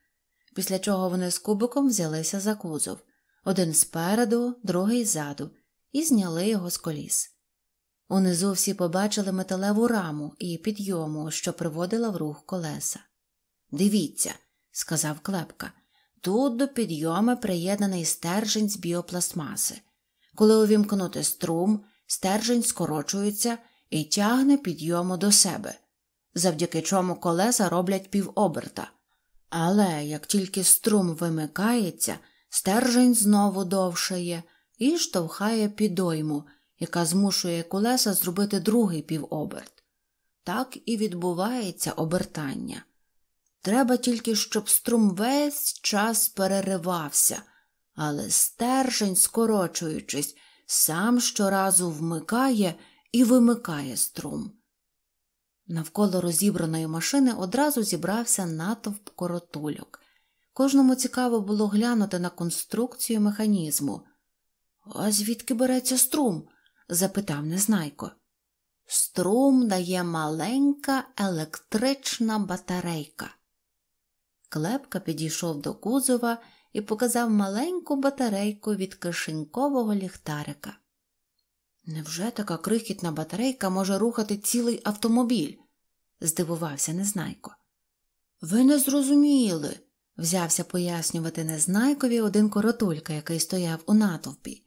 після чого вони з кубиком взялися за кузов один спереду, другий ззаду, і зняли його з коліс. Унизу всі побачили металеву раму і підйому, що приводила в рух колеса. Дивіться, сказав Клепка, тут до підйоми приєднаний стержень з біопластмаси. Коли увімкнути струм, стержень скорочується і тягне підйому до себе, завдяки чому колеса роблять півоберта. Але як тільки струм вимикається, стержень знову довшає і штовхає підойму, яка змушує колеса зробити другий півоберт. Так і відбувається обертання. Треба тільки, щоб струм весь час переривався, але стержень, скорочуючись, сам щоразу вмикає і вимикає струм. Навколо розібраної машини одразу зібрався натовп коротульок. Кожному цікаво було глянути на конструкцію механізму. А звідки береться струм? запитав Незнайко. Струм дає маленька електрична батарейка. Клепка підійшов до кузова і показав маленьку батарейку від кишенькового ліхтарика. Невже така крихітна батарейка може рухати цілий автомобіль? здивувався Незнайко. Ви не зрозуміли, взявся пояснювати Незнайкові один коротулька, який стояв у натовпі.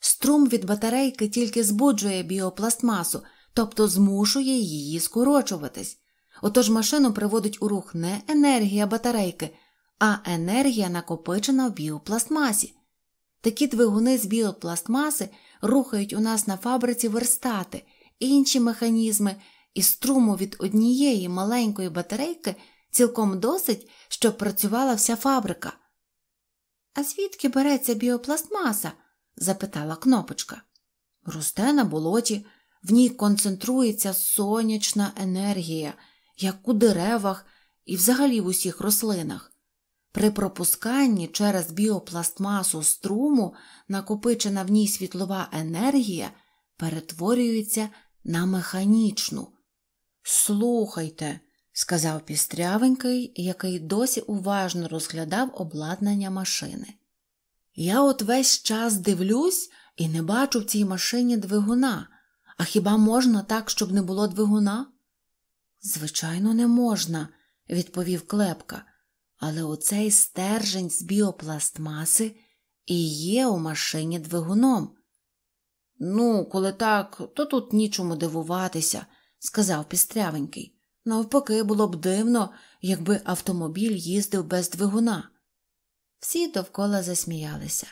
Струм від батарейки тільки збуджує біопластмасу, тобто змушує її скорочуватись. Отож машину приводить у рух не енергія батарейки, а енергія накопичена в біопластмасі. Такі двигуни з біопластмаси рухають у нас на фабриці верстати, інші механізми, і струму від однієї маленької батарейки цілком досить, щоб працювала вся фабрика. А звідки береться біопластмаса? запитала кнопочка. Росте на болоті, в ній концентрується сонячна енергія, як у деревах і взагалі в усіх рослинах. При пропусканні через біопластмасу струму накопичена в ній світлова енергія перетворюється на механічну. Слухайте, сказав пістрявенький, який досі уважно розглядав обладнання машини. Я от весь час дивлюсь і не бачу в цій машині двигуна. А хіба можна так, щоб не було двигуна? Звичайно, не можна, відповів Клепка, але оцей стержень з біопластмаси і є у машині двигуном. Ну, коли так, то тут нічому дивуватися, сказав пістрявенький. Навпаки, було б дивно, якби автомобіль їздив без двигуна. Всі довкола засміялися.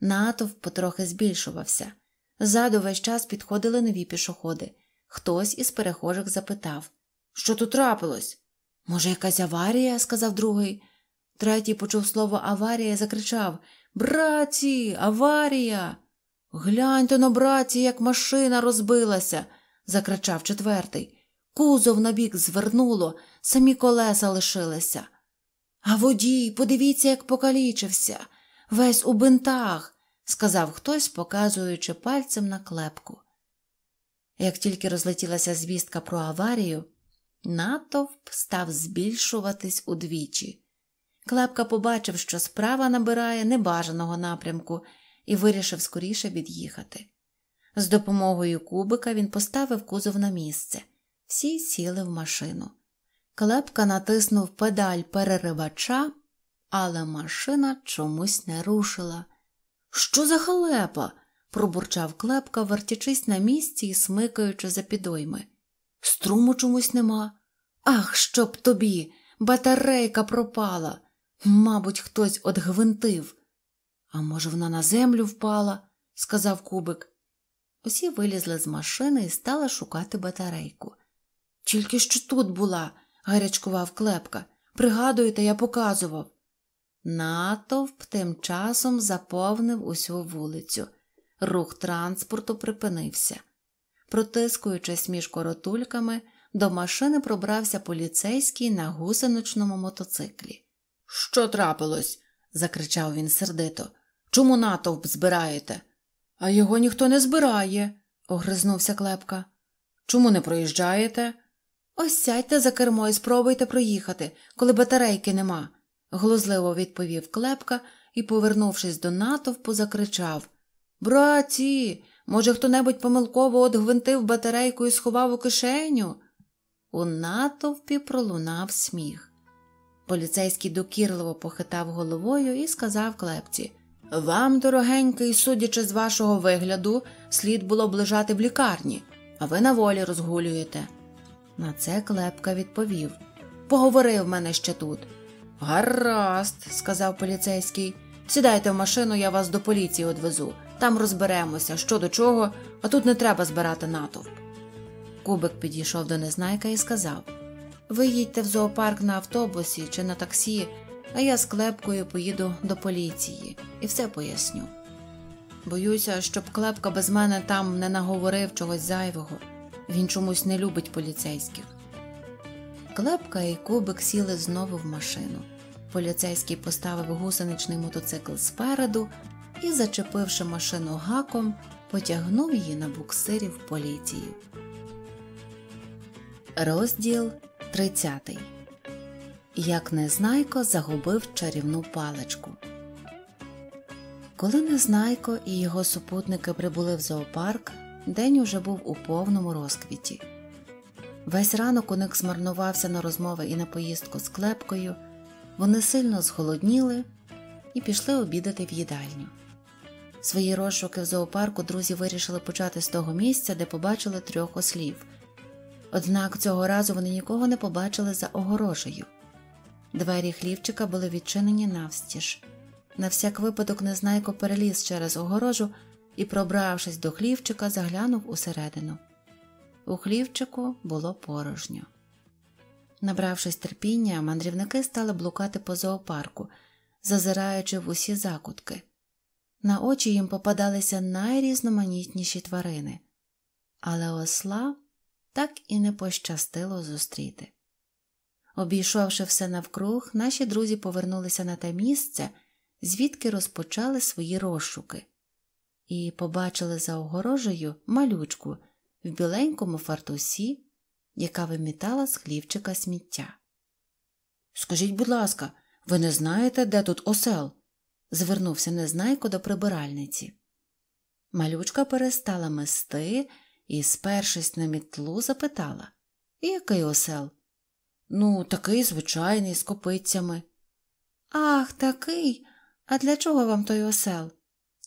Натовп потрохи збільшувався. Ззаду весь час підходили нові пішоходи. Хтось із перехожих запитав Що тут трапилось? Може, якась аварія? сказав другий. Третій почув слово аварія і закричав Браці, аварія. Гляньте на браці, як машина розбилася, закричав четвертий. Кузов набік звернуло, самі колеса лишилися. А водій, подивіться, як покалічився, весь у бинтах, сказав хтось, показуючи пальцем на клепку. Як тільки розлетілася звістка про аварію, натовп став збільшуватись удвічі. Клепка побачив, що справа набирає небажаного напрямку, і вирішив скоріше від'їхати. З допомогою кубика він поставив кузов на місце. Всі сіли в машину. Клепка натиснув педаль переривача, але машина чомусь не рушила. Що за халепа? пробурчав клепка, вертячись на місці і смикаючи за підойми. Струму чомусь нема. Ах, щоб тобі! Батарейка пропала. Мабуть, хтось одгвинтив. А може, вона на землю впала, сказав кубик. Усі вилізли з машини і стали шукати батарейку. Тільки що тут була, гарячкував клепка. Пригадуєте, я показував. Натовп тим часом заповнив усю вулицю. Рух транспорту припинився. Протискуючись між коротульками, до машини пробрався поліцейський на гусеничному мотоциклі. Що трапилось? закричав він сердито. Чому натовп збираєте? А його ніхто не збирає, огризнувся клепка. Чому не проїжджаєте? Ось сядьте за кермо і спробуйте проїхати, коли батарейки нема, глузливо відповів клепка і, повернувшись до натовпу, закричав Браці, Може, хто небудь помилково одгвинтив батарейку і сховав у кишеню? У натовпі пролунав сміх. Поліцейський докірливо похитав головою і сказав клепці Вам, дорогенький, судячи з вашого вигляду, слід було б лежати в лікарні, а ви на волі розгулюєте. На це клепка відповів Поговорив мене ще тут. Гаразд, сказав поліцейський. Сідайте в машину, я вас до поліції одвезу. Там розберемося, що до чого, а тут не треба збирати натовп. Кубик підійшов до незнайка і сказав Ви їдьте в зоопарк на автобусі чи на таксі, а я з клепкою поїду до поліції і все поясню. Боюся, щоб клепка без мене там не наговорив чогось зайвого. Він чомусь не любить поліцейських. Клепка і кубик сіли знову в машину. Поліцейський поставив гусеничний мотоцикл спереду і, зачепивши машину гаком, потягнув її на буксирі в поліцію. Розділ 30 Як Незнайко загубив чарівну паличку. Коли Незнайко і його супутники прибули в зоопарк, день уже був у повному розквіті. Весь ранок у них змарнувався на розмови і на поїздку з клепкою, вони сильно зголодніли і пішли обідати в їдальню. Свої розшуки в зоопарку друзі вирішили почати з того місця, де побачили трьох ослів. Однак цього разу вони нікого не побачили за огорожею. Двері хлівчика були відчинені навстіж. На всяк випадок Незнайко переліз через огорожу і, пробравшись до хлівчика, заглянув усередину. У хлівчику було порожньо. Набравшись терпіння, мандрівники стали блукати по зоопарку, зазираючи в усі закутки. На очі їм попадалися найрізноманітніші тварини, але осла так і не пощастило зустріти. Обійшовши все навкруг, наші друзі повернулися на те місце, звідки розпочали свої розшуки, і побачили за огорожею малючку в біленькому фартусі, яка вимітала з хлівчика сміття. Скажіть, будь ласка, ви не знаєте, де тут осел? Звернувся незнайко до прибиральниці. Малючка перестала мести і, спершись на мітлу, запитала Який осел? Ну, такий звичайний, з копицями. Ах, такий. А для чого вам той осел?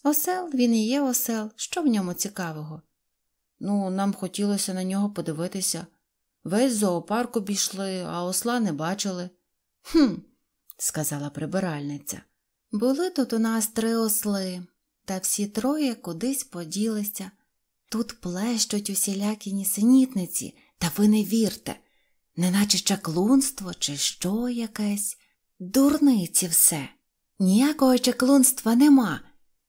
Осел він і є осел. Що в ньому цікавого? Ну, нам хотілося на нього подивитися. Весь зоопарк обійшли, а осла не бачили. Хм, сказала прибиральниця. Були тут у нас три осли, та всі троє кудись поділися. Тут плещуть усілякі нісенітниці, та ви не вірте, неначе чаклунство чи що якесь. Дурниці все. Ніякого чаклунства нема.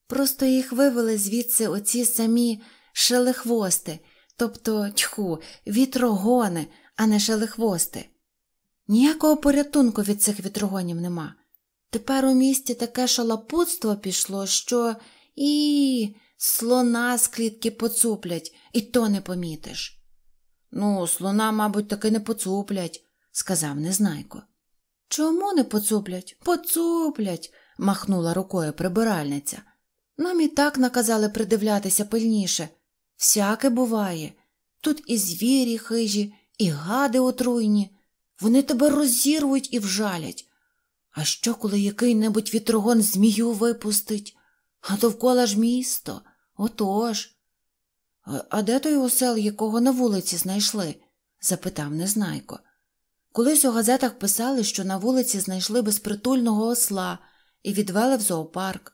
Просто їх вивели звідси оці самі шелехвости, тобто тьху, вітрогони, а не шелехвости. Ніякого порятунку від цих вітрогонів нема. Тепер у місті таке шалапутство пішло, що і слона з клітки поцуплять, і то не помітиш. Ну, слона, мабуть, таки не поцуплять, сказав Незнайко. Чому не поцуплять? Поцуплять, махнула рукою прибиральниця. Нам і так наказали придивлятися пильніше. Всяке буває. Тут і звірі хижі, і гади отруйні. Вони тебе розірвуть і вжалять. А що, коли який небудь вітрогон змію випустить? А довкола ж місто. Отож. А де той осел, якого на вулиці знайшли? запитав Незнайко. Колись у газетах писали, що на вулиці знайшли безпритульного осла і відвели в зоопарк.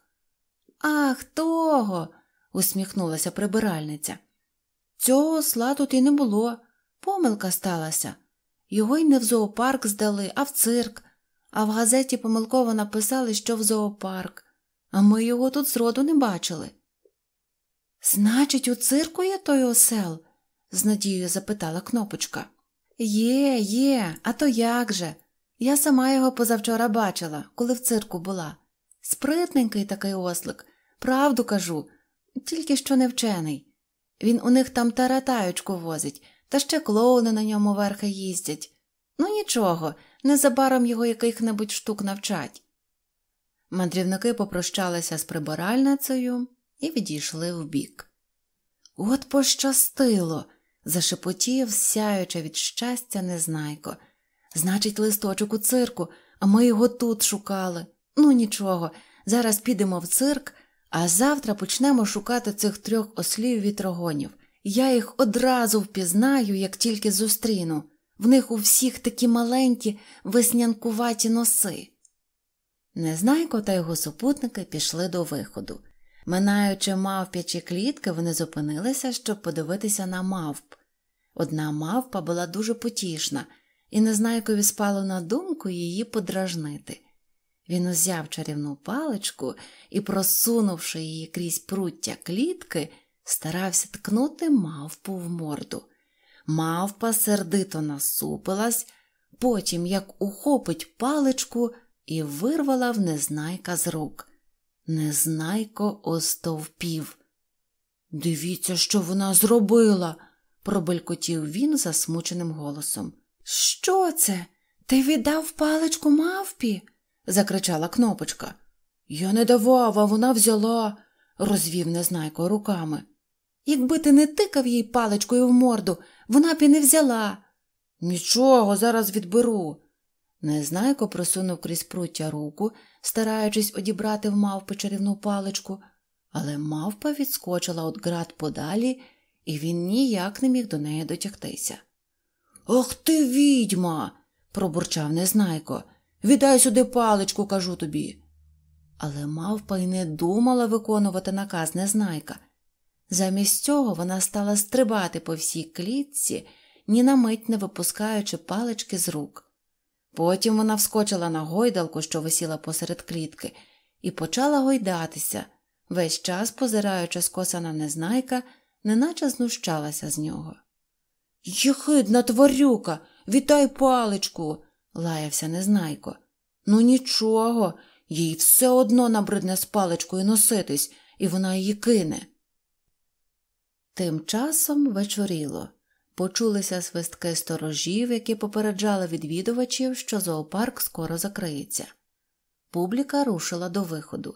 Ах, того. усміхнулася прибиральниця. Цього осла тут і не було. Помилка сталася. Його й не в зоопарк здали, а в цирк а в газеті помилково написали, що в зоопарк, а ми його тут зроду не бачили. Значить, у цирку є той осел? з надією запитала кнопочка. Є, є, а то як же? Я сама його позавчора бачила, коли в цирку була. Спритненький такий ослик, правду кажу, тільки що не вчений. Він у них там таратаючку возить, та ще клоуни на ньому верхи їздять. Ну нічого, незабаром його яких-небудь штук навчать. Мандрівники попрощалися з прибиральницею і відійшли вбік. От пощастило, зашепотів, сяючи від щастя, незнайко. Значить, листочок у цирку, а ми його тут шукали. Ну нічого, зараз підемо в цирк, а завтра почнемо шукати цих трьох ослів вітрогонів. Я їх одразу впізнаю, як тільки зустріну. В них у всіх такі маленькі веснянкуваті носи. Незнайко та його супутники пішли до виходу. Минаючи мавп'ячі клітки, вони зупинилися, щоб подивитися на мавп. Одна мавпа була дуже потішна, і Незнайкові спало на думку її подражнити. Він узяв чарівну паличку і, просунувши її крізь пруття клітки, старався ткнути мавпу в морду. Мавпа сердито насупилась, потім, як ухопить паличку, і вирвала в незнайка з рук. Незнайко остовпів. Дивіться, що вона зробила, пробелькотів він засмученим голосом. Що це? Ти віддав паличку мавпі? закричала кнопочка. Я не давав, а вона взяла, розвів незнайко руками. Якби ти не тикав їй паличкою в морду, вона б і не взяла. Нічого, зараз відберу. Незнайко просунув крізь пруття руку, стараючись одібрати в мавпи чарівну паличку, але мавпа відскочила от град подалі, і він ніяк не міг до неї дотягтися. Ох ти, відьма, пробурчав Незнайко. Віддай сюди паличку, кажу тобі. Але мавпа й не думала виконувати наказ Незнайка. Замість цього вона стала стрибати по всій клітці, ні на мить не випускаючи палички з рук. Потім вона вскочила на гойдалку, що висіла посеред клітки, і почала гойдатися, весь час позираючи скоса на незнайка, неначе знущалася з нього. Єхидна тварюка, вітай паличку, лаявся незнайко. Ну нічого, їй все одно набридне з паличкою носитись, і вона її кине. Тим часом вечоріло. Почулися свистки сторожів, які попереджали відвідувачів, що зоопарк скоро закриється. Публіка рушила до виходу.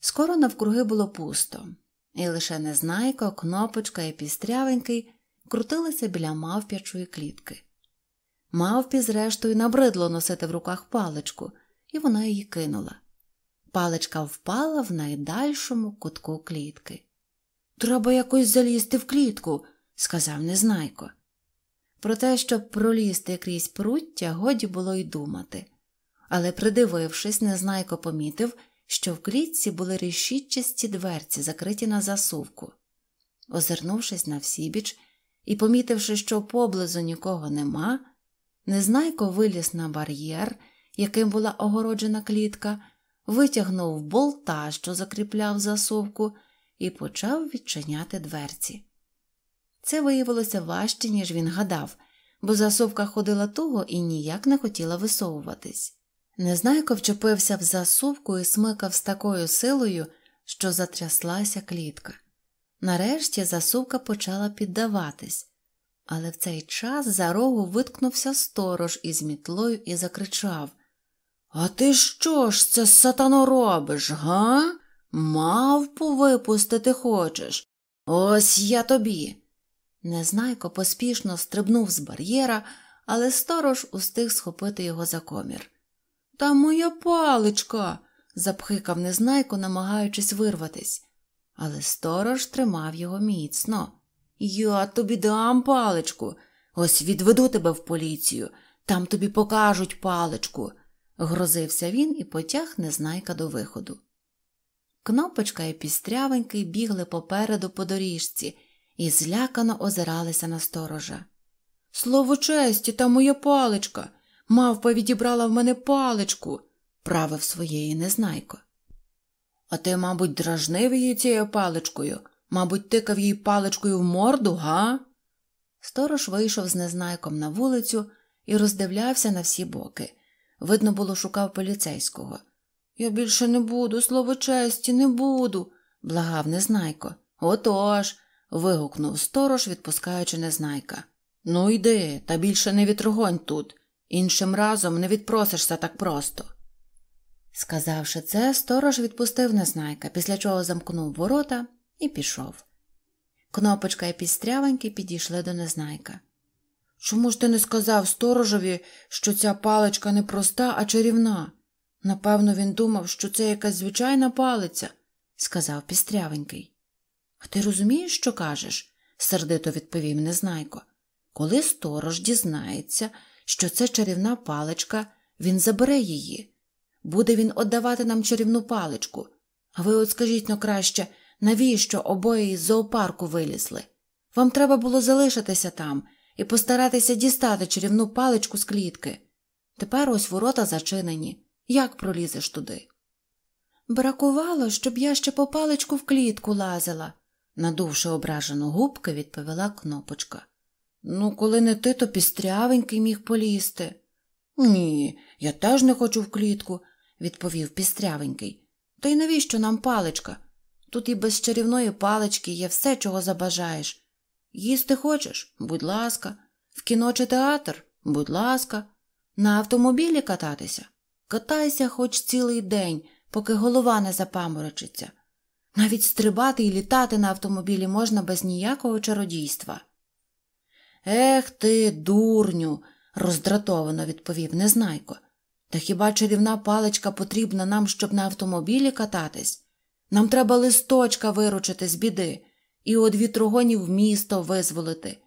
Скоро навкруги було пусто, і лише незнайко, кнопочка і пістрявенький крутилися біля мавп'ячої клітки. Мавпі, зрештою, набридло носити в руках паличку, і вона її кинула. Паличка впала в найдальшому кутку клітки. Треба якось залізти в клітку, сказав Незнайко. Про те, щоб пролізти крізь пруття, годі було й думати. Але, придивившись, Незнайко помітив, що в клітці були решітчасті дверці, закриті на засувку. Озирнувшись на всібіч і помітивши, що поблизу нікого нема, Незнайко виліз на бар'єр, яким була огороджена клітка, витягнув болта, що закріпляв засувку, і почав відчиняти дверці. Це виявилося важче, ніж він гадав, бо засувка ходила туго і ніяк не хотіла висовуватись. Незнайко вчепився в засувку і смикав з такою силою, що затряслася клітка. Нарешті засувка почала піддаватись, але в цей час за рогу виткнувся сторож із мітлою і закричав А ти що ж це сатано робиш, га? Мавпу випустити хочеш? Ось я тобі. Незнайко поспішно стрибнув з бар'єра, але сторож устиг схопити його за комір. Та моя паличка. запхикав незнайко, намагаючись вирватись. Але сторож тримав його міцно. Я тобі дам паличку. Ось відведу тебе в поліцію, там тобі покажуть паличку, грозився він і потяг незнайка до виходу. Кнопочка і пістрявенький бігли попереду по доріжці і злякано озиралися на сторожа. Слово честі, та моя паличка. Мавпа відібрала в мене паличку, правив своєї незнайко. А ти, мабуть, дражнив її цією паличкою, мабуть, тикав їй паличкою в морду, га? Сторож вийшов з незнайком на вулицю і роздивлявся на всі боки. Видно було, шукав поліцейського. Я більше не буду, слово честі, не буду, благав незнайко. Отож. вигукнув сторож, відпускаючи незнайка. Ну, йди, та більше не вітрогонь тут. Іншим разом не відпросишся так просто. Сказавши це, сторож відпустив незнайка, після чого замкнув ворота і пішов. Кнопочка і пістрявеньки підійшли до незнайка. Чому ж ти не сказав сторожові, що ця паличка не проста, а чарівна? Напевно, він думав, що це якась звичайна палиця, сказав пістрявенький. А ти розумієш, що кажеш? сердито відповів незнайко. Коли сторож дізнається, що це чарівна паличка, він забере її. Буде він отдавати нам чарівну паличку. А ви от скажіть но краще, навіщо обоє із зоопарку вилізли? Вам треба було залишитися там і постаратися дістати чарівну паличку з клітки. Тепер ось ворота зачинені. Як пролізеш туди? Бракувало, щоб я ще по паличку в клітку лазила, надувши ображену губки, відповіла кнопочка. Ну, коли не ти, то пістрявенький міг полізти. Ні, я теж не хочу в клітку, відповів пістрявенький. Та й навіщо нам паличка? Тут і без чарівної палички є все, чого забажаєш. Їсти хочеш? Будь ласка, в кіно чи театр? Будь ласка, на автомобілі кататися? Катайся хоч цілий день, поки голова не запаморочиться. Навіть стрибати і літати на автомобілі можна без ніякого чародійства. Ех ти, дурню, роздратовано відповів Незнайко. Та хіба чарівна паличка потрібна нам, щоб на автомобілі кататись? Нам треба листочка виручити з біди і од вітрогонів місто визволити.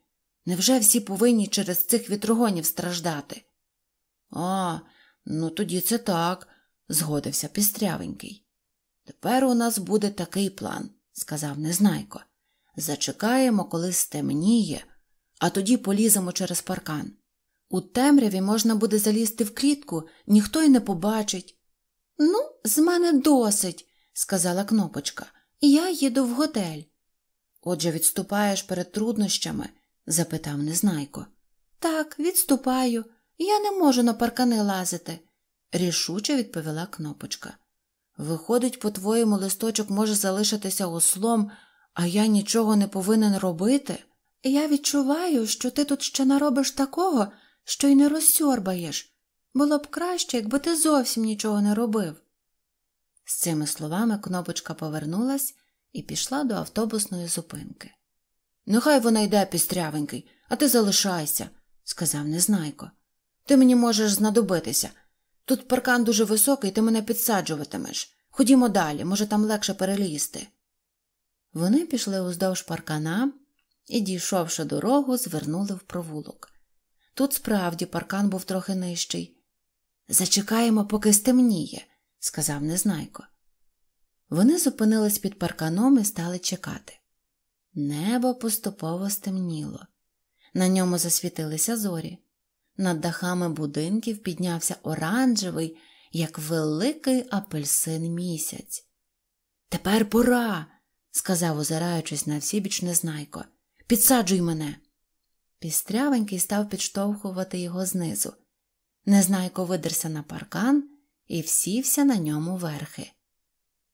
Невже всі повинні через цих вітрогонів страждати? А, ну тоді це так, згодився пістрявенький. Тепер у нас буде такий план, сказав Незнайко. Зачекаємо, коли стемніє, а тоді поліземо через паркан. У темряві можна буде залізти в клітку, ніхто й не побачить. Ну, з мене досить, сказала кнопочка, я їду в готель. Отже, відступаєш перед труднощами? запитав Незнайко. Так, відступаю. Я не можу на паркани лазити, рішуче відповіла кнопочка. Виходить, по твоєму листочок може залишитися ослом, а я нічого не повинен робити. Я відчуваю, що ти тут ще наробиш такого, що й не розсьорбаєш. Було б краще, якби ти зовсім нічого не робив. З цими словами кнопочка повернулась і пішла до автобусної зупинки. Нехай вона йде пістрявенький, а ти залишайся, сказав Незнайко. Ти мені можеш знадобитися. Тут паркан дуже високий, ти мене підсаджуватимеш. Ходімо далі, може, там легше перелізти. Вони пішли уздовж паркана і, дійшовши дорогу, звернули в провулок. Тут справді паркан був трохи нижчий. Зачекаємо, поки стемніє, сказав Незнайко. Вони зупинились під парканом і стали чекати. Небо поступово стемніло. На ньому засвітилися зорі. Над дахами будинків піднявся оранжевий, як великий апельсин місяць. Тепер пора, сказав, озираючись на всібіч Незнайко. Підсаджуй мене. Пістрявенький став підштовхувати його знизу. Незнайко видерся на паркан і всівся на ньому верхи.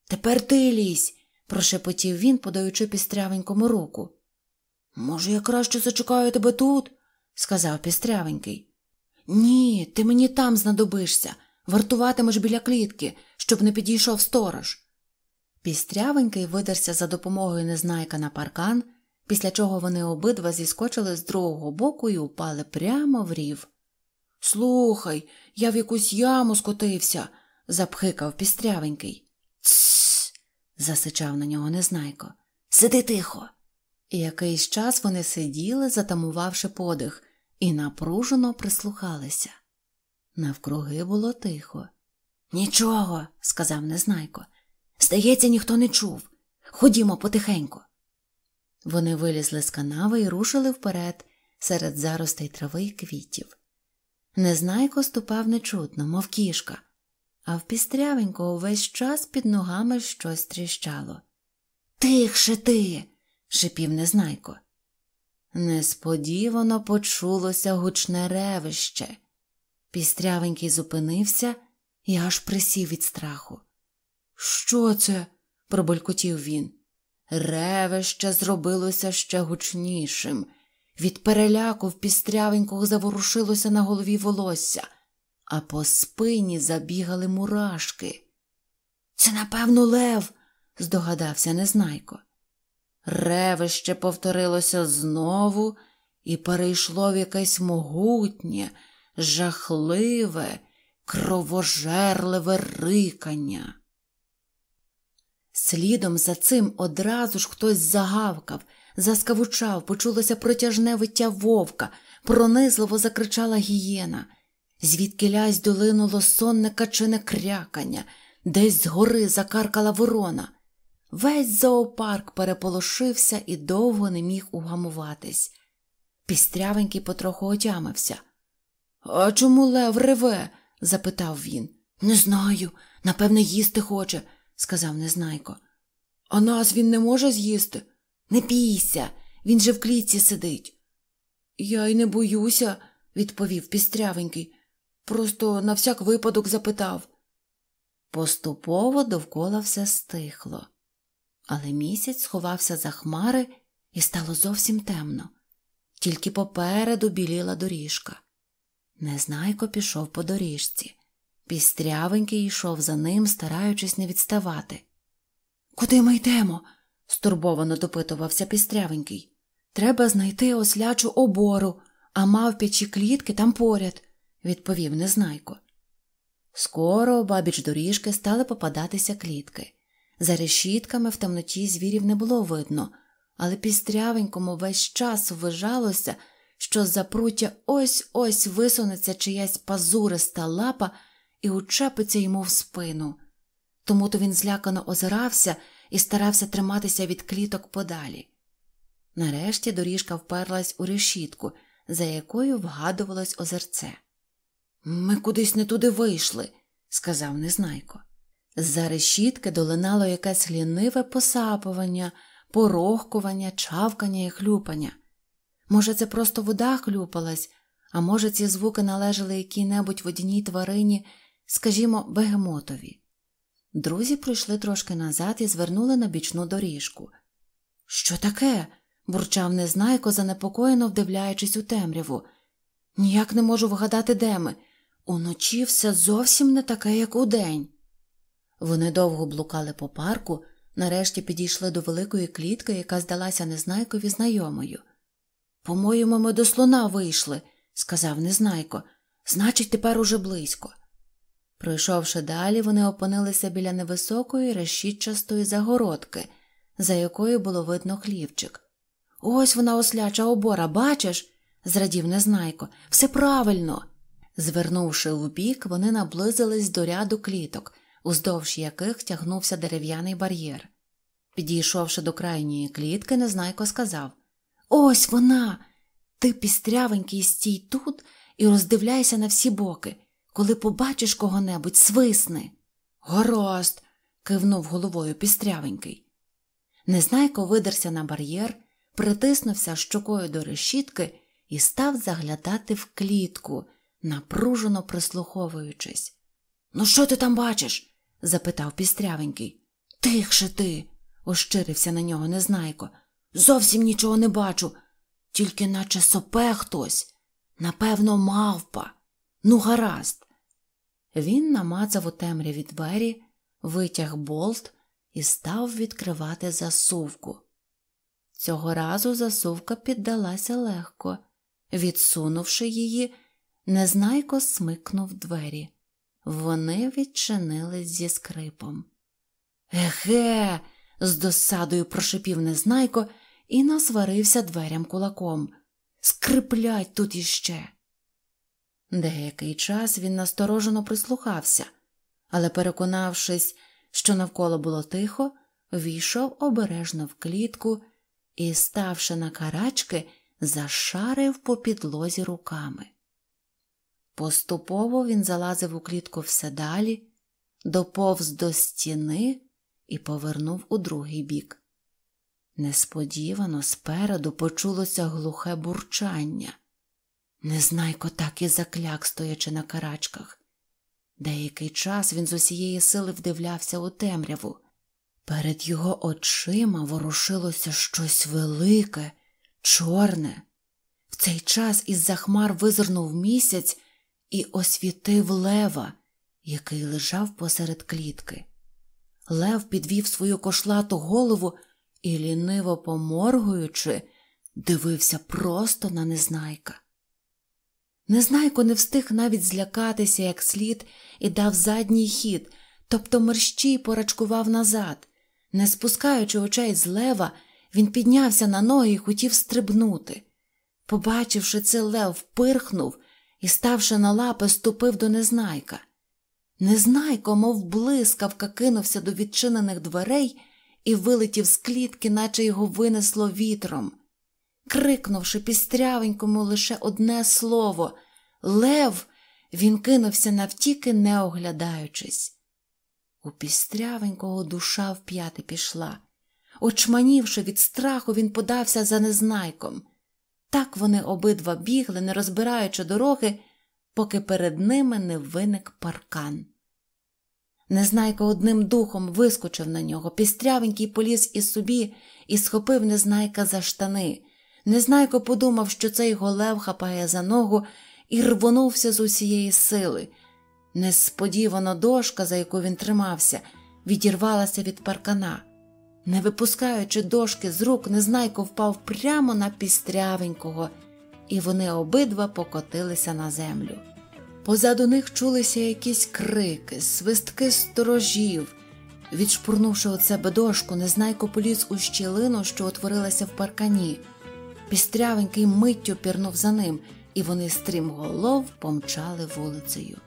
Тепер ти лізь, прошепотів він, подаючи пістрявенькому руку. Може, я краще зачекаю тебе тут, сказав пістрявенький. Ні, ти мені там знадобишся, вартуватимеш біля клітки, щоб не підійшов сторож. Пістрявенький видерся за допомогою незнайка на паркан, після чого вони обидва зіскочили з другого боку і упали прямо в рів. Слухай, я в якусь яму скотився, запхикав пістрявенький. Тсс. засичав на нього незнайко. Сиди тихо. І якийсь час вони сиділи, затамувавши подих, і напружено прислухалися. Навкруги було тихо. Нічого, сказав Незнайко. Здається, ніхто не чув. Ходімо потихеньку. Вони вилізли з канави і рушили вперед серед заростей трави й квітів. Незнайко ступав нечутно, мов кішка, а в пістрявенько увесь час під ногами щось тріщало. Тихше ти. шипів Незнайко. Несподівано почулося гучне ревище. Пістрявенький зупинився і аж присів від страху. Що це? пробулькотів він. Ревище зробилося ще гучнішим. Від переляку в пістрявенького заворушилося на голові волосся, а по спині забігали мурашки. Це, напевно, лев, здогадався Незнайко. Ревище повторилося знову і перейшло в якесь могутнє, жахливе, кровожерливе рикання. Слідом за цим одразу ж хтось загавкав, заскавучав, почулося протяжне виття вовка, пронизливо закричала гієна. Звідки лязь долинуло сонне качине крякання, десь згори закаркала ворона. Весь зоопарк переполошився і довго не міг угамуватись. Пістрявенький потроху отямився. А чому Лев реве? запитав він. Не знаю, напевне, їсти хоче, сказав Незнайко. А нас він не може з'їсти? Не бійся, він же в клітці сидить. Я й не боюся, відповів пістрявенький. Просто на всяк випадок запитав. Поступово довкола все стихло, але місяць сховався за хмари і стало зовсім темно. Тільки попереду біліла доріжка. Незнайко пішов по доріжці. Пістрявенький йшов за ним, стараючись не відставати. Куди ми йдемо? стурбовано допитувався пістрявенький. Треба знайти ослячу обору, а мавпячі клітки там поряд, відповів Незнайко. Скоро обабіч доріжки стали попадатися клітки. За решітками в темноті звірів не було видно, але пістрявенькому весь час вважалося, що з запруття ось ось висунеться чиясь пазуриста лапа і учепиться йому в спину. Тому то він злякано озирався і старався триматися від кліток подалі. Нарешті доріжка вперлась у решітку, за якою вгадувалось озерце. Ми кудись не туди вийшли, сказав Незнайко. З-за решітки долинало якесь ліниве посапування, порохкування, чавкання і хлюпання. Може, це просто вода хлюпалась, а може, ці звуки належали якій-небудь водяній тварині, скажімо, бегемотові. Друзі прийшли трошки назад і звернули на бічну доріжку. Що таке? бурчав Незнайко, занепокоєно вдивляючись у темряву. Ніяк не можу вгадати, де ми. Уночі все зовсім не таке, як удень. Вони довго блукали по парку, нарешті підійшли до великої клітки, яка здалася Незнайкові знайомою. По-моєму, ми до слона вийшли, сказав Незнайко. Значить, тепер уже близько. Пройшовши далі, вони опинилися біля невисокої решітчастої загородки, за якою було видно хлівчик. Ось вона осляча обора, бачиш? зрадів Незнайко. Все правильно. Звернувши вбік, вони наблизились до ряду кліток, уздовж яких тягнувся дерев'яний бар'єр. Підійшовши до крайньої клітки, Незнайко сказав Ось вона. Ти пістрявенький стій тут і роздивляйся на всі боки. Коли побачиш кого-небудь, свисни. Горост. кивнув головою пістрявенький. Незнайко видерся на бар'єр, притиснувся щокою до решітки і став заглядати в клітку, напружено прислуховуючись. Ну, що ти там бачиш? Запитав пістрявенький. Тихше ти, ощирився на нього Незнайко. Зовсім нічого не бачу, тільки наче сопе хтось. Напевно, мавпа. Ну, гаразд. Він намацав у темряві двері, витяг болт і став відкривати засувку. Цього разу засувка піддалася легко. Відсунувши її, Незнайко смикнув двері. Вони відчинились зі скрипом. Еге, з досадою прошипів Незнайко і насварився дверям кулаком. Скриплять тут іще. Деякий час він насторожено прислухався, але, переконавшись, що навколо було тихо, війшов обережно в клітку і, ставши на карачки, зашарив по підлозі руками. Поступово він залазив у клітку все далі, доповз до стіни і повернув у другий бік. Несподівано спереду почулося глухе бурчання. Незнайко так і закляк, стоячи на карачках. Деякий час він з усієї сили вдивлявся у темряву. Перед його очима ворушилося щось велике, чорне. В цей час із за хмар визирнув місяць і освітив лева, який лежав посеред клітки. Лев підвів свою кошлату голову і, ліниво поморгуючи, дивився просто на незнайка. Незнайко не встиг навіть злякатися як слід і дав задній хід, тобто мерщій порачкував назад. Не спускаючи очей з лева, він піднявся на ноги і хотів стрибнути. Побачивши це, Лев пирхнув і, ставши на лапи, ступив до незнайка. Незнайко, мов блискавка, кинувся до відчинених дверей і вилетів з клітки, наче його винесло вітром. Крикнувши пістрявенькому лише одне слово Лев, він кинувся навтіки, не оглядаючись. У пістрявенького душа вп'яти пішла. Очманівши від страху, він подався за незнайком. Так вони обидва бігли, не розбираючи дороги, поки перед ними не виник паркан. Незнайко одним духом вискочив на нього, пістрявенький поліз із собі і схопив незнайка за штани. Незнайко подумав, що цей голев хапає за ногу і рвонувся з усієї сили. Несподівано дошка, за яку він тримався, відірвалася від паркана. Не випускаючи дошки з рук, незнайко впав прямо на пістрявенького, і вони обидва покотилися на землю. Позаду них чулися якісь крики, свистки сторожів. Відшпурнувши от себе дошку, незнайко поліз у щілину, що утворилася в паркані. Пістрявенький миттю пірнув за ним, і вони стрімголов помчали вулицею.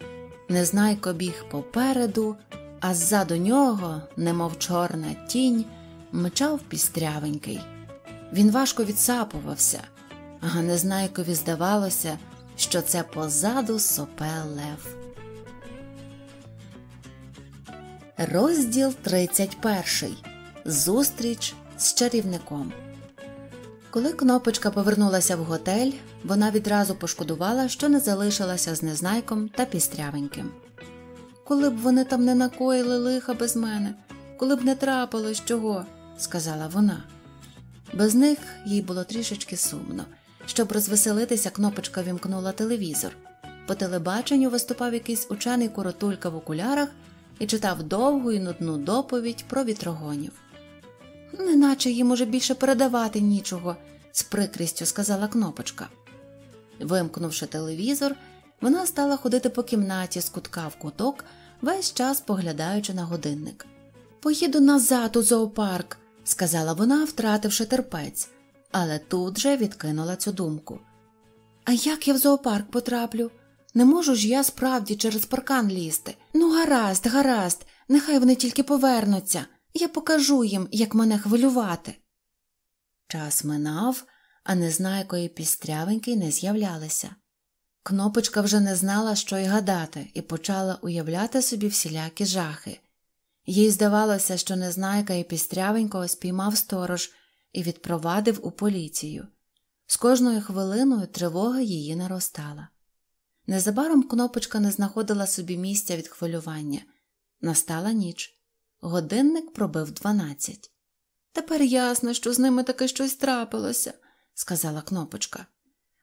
Незнайко біг попереду, а ззаду нього, немов чорна тінь, мчав пістрявенький. Він важко відсапувався, а незнайкові здавалося, що це позаду сопе лев. Розділ 31. Зустріч з чарівником. Коли кнопочка повернулася в готель, вона відразу пошкодувала, що не залишилася з незнайком та пістрявеньким. Коли б вони там не накоїли лиха без мене, коли б не трапилось чого, сказала вона. Без них їй було трішечки сумно. Щоб розвеселитися, кнопочка вімкнула телевізор. По телебаченню виступав якийсь учений коротулька в окулярах і читав довгу і нудну доповідь про вітрогонів. Неначе їм уже більше передавати нічого, з прикрістю сказала кнопочка. Вимкнувши телевізор, вона стала ходити по кімнаті з кутка в куток, весь час поглядаючи на годинник. Поїду назад у зоопарк, сказала вона, втративши терпець, але тут же відкинула цю думку. А як я в зоопарк потраплю? Не можу ж я справді через паркан лізти. Ну, гаразд, гаразд, нехай вони тільки повернуться. Я покажу їм, як мене хвилювати. Час минав, а незнайко і пістрявенький не з'являлися. Кнопочка вже не знала, що й гадати, і почала уявляти собі всілякі жахи. Їй здавалося, що незнайка і пістрявенького спіймав сторож і відпровадив у поліцію. З кожною хвилиною тривога її наростала. Незабаром кнопочка не знаходила собі місця від хвилювання. Настала ніч. Годинник пробив дванадцять. Тепер ясно, що з ними таке щось трапилося, сказала кнопочка.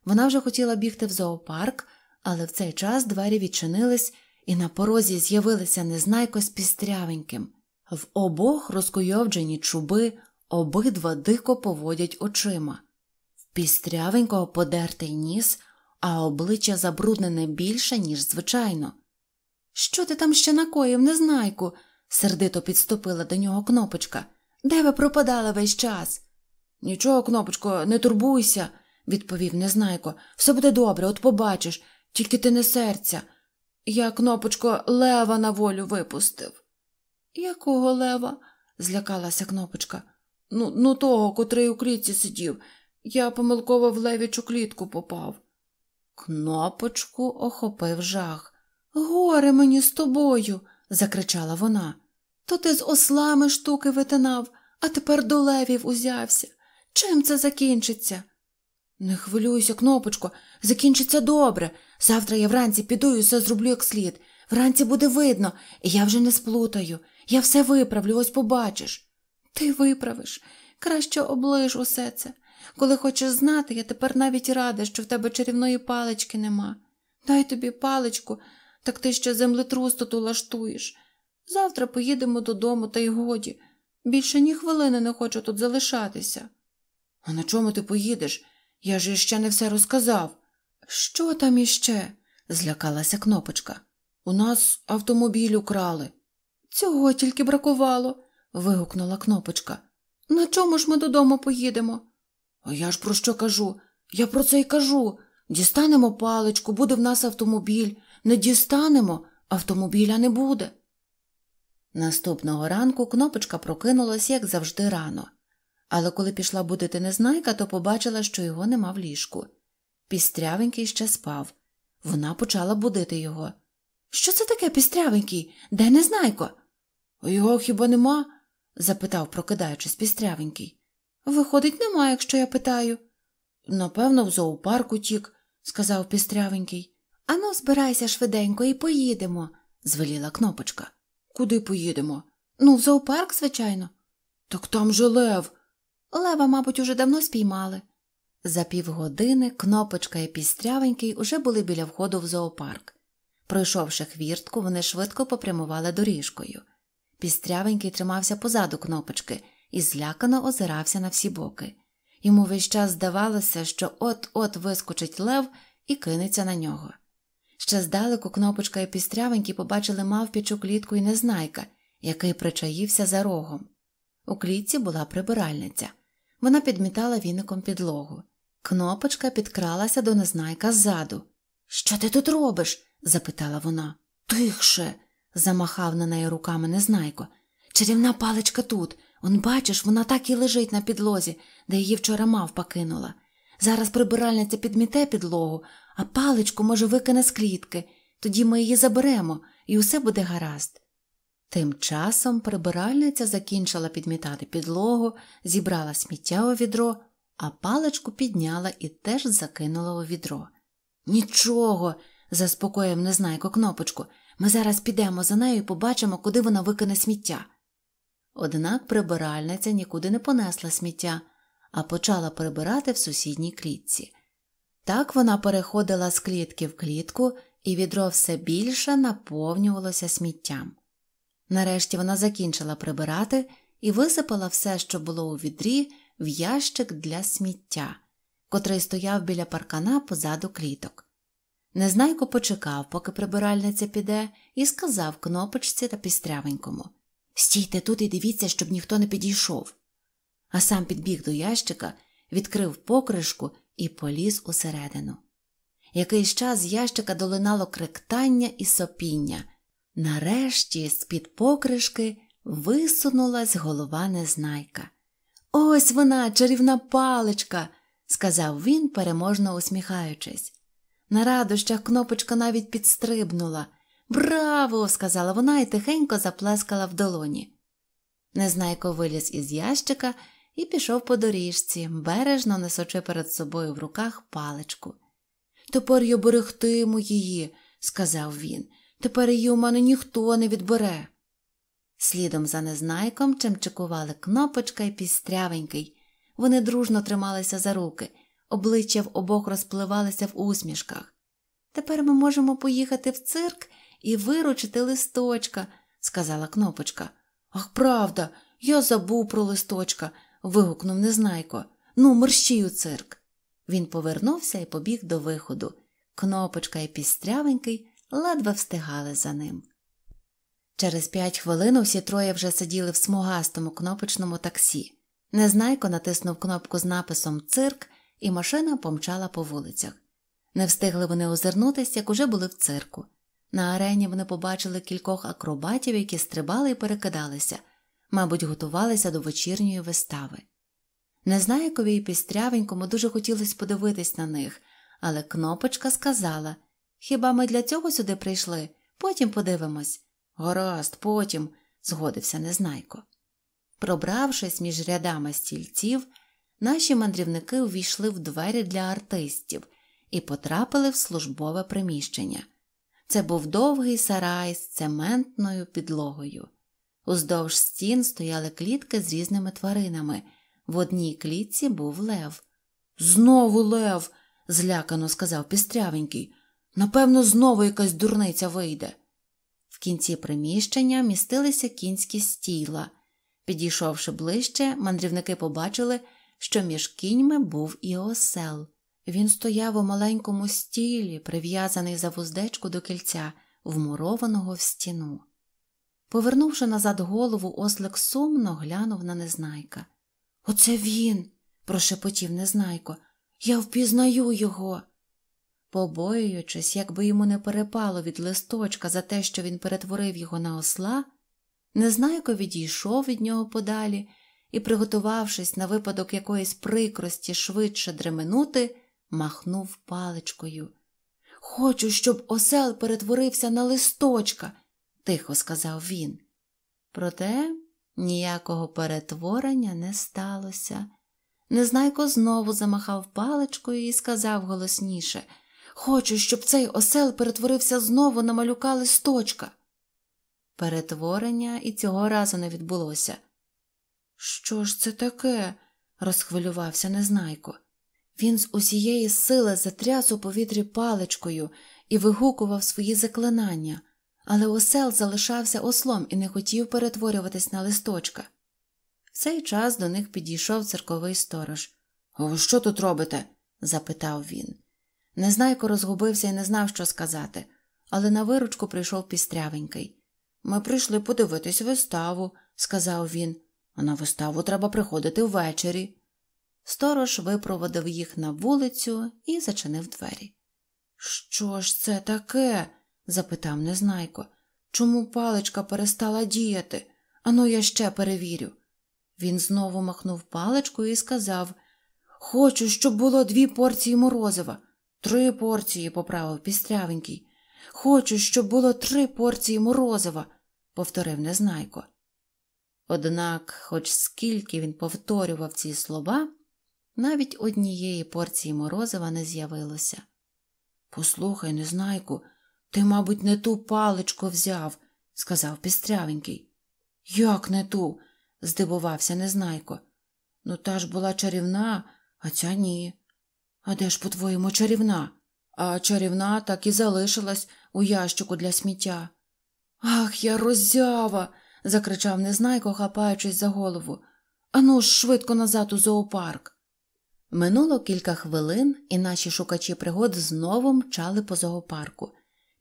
Вона вже хотіла бігти в зоопарк, але в цей час двері відчинились, і на порозі з'явилися незнайко з пістрявеньким. В обох розкуйовджені чуби обидва дико поводять очима. В пістрявенького подертий ніс, а обличчя забруднене більше, ніж звичайно. Що ти там ще накоїв, незнайку? сердито підступила до нього кнопочка. Де ви пропадали весь час? Нічого, кнопочко, не турбуйся, відповів Незнайко. Все буде добре, от побачиш, тільки ти не серця. Я, кнопочко, лева на волю випустив. Якого лева? злякалася кнопочка. Ну, ну того, котрий у клітці сидів. Я помилково в левічу клітку попав. Кнопочку охопив жах. Горе мені з тобою, закричала вона. То ти з ослами штуки витинав, а тепер до левів узявся. Чим це закінчиться? Не хвилюйся, кнопочко, закінчиться добре. Завтра я вранці піду і все зроблю як слід. Вранці буде видно, і я вже не сплутаю. Я все виправлю, ось побачиш. Ти виправиш. Краще оближ усе це. Коли хочеш знати, я тепер навіть рада, що в тебе чарівної палички нема. Дай тобі паличку, так ти ще землетрус тут улаштуєш. Завтра поїдемо додому, та й годі. Більше ні хвилини не хочу тут залишатися. А на чому ти поїдеш? Я ж іще не все розказав. Що там іще? злякалася кнопочка. У нас автомобіль украли. Цього тільки бракувало. вигукнула кнопочка. На чому ж ми додому поїдемо? А я ж про що кажу? Я про це й кажу. Дістанемо паличку, буде в нас автомобіль. Не дістанемо, автомобіля не буде. Наступного ранку кнопочка прокинулась, як завжди, рано. Але коли пішла будити незнайка, то побачила, що його нема в ліжку. Пістрявенький ще спав. Вона почала будити його. Що це таке, пістрявенький? Де незнайко? Його хіба нема? запитав, прокидаючись, пістрявенький. Виходить, нема, якщо я питаю. Напевно, в зоопарк утік, сказав пістрявенький. Ану, збирайся швиденько і поїдемо, звеліла кнопочка. Куди поїдемо? Ну, в зоопарк, звичайно. Так там же лев. Лева, мабуть, уже давно спіймали. За півгодини кнопочка і пістрявенький уже були біля входу в зоопарк. Пройшовши хвіртку, вони швидко попрямували доріжкою. Пістрявенький тримався позаду кнопочки і злякано озирався на всі боки. Йому весь час здавалося, що от-от вискочить лев і кинеться на нього. Ще здалеку кнопочка і пістрявенькі побачили мавпічу клітку і незнайка, який причаївся за рогом. У клітці була прибиральниця. Вона підмітала віником підлогу. Кнопочка підкралася до незнайка ззаду. Що ти тут робиш? запитала вона. Тихше. замахав на неї руками незнайко. Чарівна паличка тут. Он, бачиш, вона так і лежить на підлозі, де її вчора мавпа кинула. Зараз прибиральниця підміте підлогу, а паличку, може, викине з клітки. Тоді ми її заберемо, і усе буде гаразд. Тим часом прибиральниця закінчила підмітати підлогу, зібрала сміття у відро, а паличку підняла і теж закинула у відро. Нічого, заспокоїв незнайко кнопочку. Ми зараз підемо за нею і побачимо, куди вона викине сміття. Однак прибиральниця нікуди не понесла сміття, а почала прибирати в сусідній клітці. Так вона переходила з клітки в клітку, і відро все більше наповнювалося сміттям. Нарешті вона закінчила прибирати і висипала все, що було у відрі, в ящик для сміття, котрий стояв біля паркана позаду кліток. Незнайко почекав, поки прибиральниця піде, і сказав кнопочці та пістрявенькому Стійте тут і дивіться, щоб ніхто не підійшов. А сам підбіг до ящика, відкрив покришку і поліз усередину. Якийсь час з ящика долинало кректання і сопіння. Нарешті з під покришки висунулась голова незнайка. Ось вона, чарівна паличка, сказав він, переможно усміхаючись. На радощах кнопочка навіть підстрибнула. Браво! сказала вона і тихенько заплескала в долоні. Незнайко виліз із ящика і пішов по доріжці, бережно несучи перед собою в руках паличку. Тепер я берегтиму її, сказав він. Тепер її у мене ніхто не відбере. Слідом за незнайком чимчикували кнопочка і пістрявенький. Вони дружно трималися за руки, обличчя в обох розпливалися в усмішках. Тепер ми можемо поїхати в цирк і виручити листочка, сказала кнопочка. Ах, правда, я забув про листочка. вигукнув незнайко. Ну, мерщій у цирк. Він повернувся і побіг до виходу. Кнопочка і пістрявенький ледве встигали за ним. Через п'ять хвилин усі троє вже сиділи в смугастому кнопочному таксі. Незнайко натиснув кнопку з написом Цирк, і машина помчала по вулицях. Не встигли вони озирнутися, як уже були в цирку. На арені вони побачили кількох акробатів, які стрибали і перекидалися, мабуть, готувалися до вечірньої вистави. Незнайкові і пістрявенькому дуже хотілося подивитись на них, але кнопочка сказала Хіба ми для цього сюди прийшли? Потім подивимось. Гаразд, потім, згодився Незнайко. Пробравшись між рядами стільців, наші мандрівники увійшли в двері для артистів і потрапили в службове приміщення. Це був довгий сарай з цементною підлогою. Уздовж стін стояли клітки з різними тваринами. В одній клітці був лев. Знову лев, злякано сказав пістрявенький. Напевно, знову якась дурниця вийде. В кінці приміщення містилися кінські стійла. Підійшовши ближче, мандрівники побачили, що між кіньми був і осел. Він стояв у маленькому стілі, прив'язаний за вуздечку до кільця, вмурованого в стіну. Повернувши назад голову, ослик сумно глянув на незнайка. Оце він, прошепотів незнайко. Я впізнаю його. Побоюючись, якби йому не перепало від листочка за те, що він перетворив його на осла, незнайко відійшов від нього подалі і, приготувавшись на випадок якоїсь прикрості швидше дременути, махнув паличкою. Хочу, щоб осел перетворився на листочка, тихо сказав він. Проте ніякого перетворення не сталося. Незнайко знову замахав паличкою і сказав голосніше Хочу, щоб цей осел перетворився знову на малюка листочка. Перетворення і цього разу не відбулося. Що ж це таке? розхвилювався Незнайко. Він з усієї сили затряс у повітрі паличкою і вигукував свої заклинання, але осел залишався ослом і не хотів перетворюватись на листочка. В цей час до них підійшов церковий сторож. Ви що тут робите? запитав він. Незнайко розгубився і не знав, що сказати, але на виручку прийшов пістрявенький. Ми прийшли подивитись виставу, сказав він, а на виставу треба приходити ввечері. Сторож випроводив їх на вулицю і зачинив двері. Що ж це таке? запитав Незнайко. Чому паличка перестала діяти? Ану, я ще перевірю. Він знову махнув паличкою і сказав Хочу, щоб було дві порції морозива. Три порції, поправив пістрявенький. Хочу, щоб було три порції морозива, повторив Незнайко. Однак, хоч скільки він повторював ці слова, навіть однієї порції морозива не з'явилося. Послухай, Незнайку, ти, мабуть, не ту паличку взяв, сказав пістрявенький. Як не ту? здивувався Незнайко. Ну, та ж була чарівна, а ця ні. А де ж, по-твоєму, чарівна? А чарівна так і залишилась у ящику для сміття. Ах, я роззява. закричав Незнайко, хапаючись за голову. Ану ж швидко назад у зоопарк. Минуло кілька хвилин, і наші шукачі пригод знову мчали по зоопарку.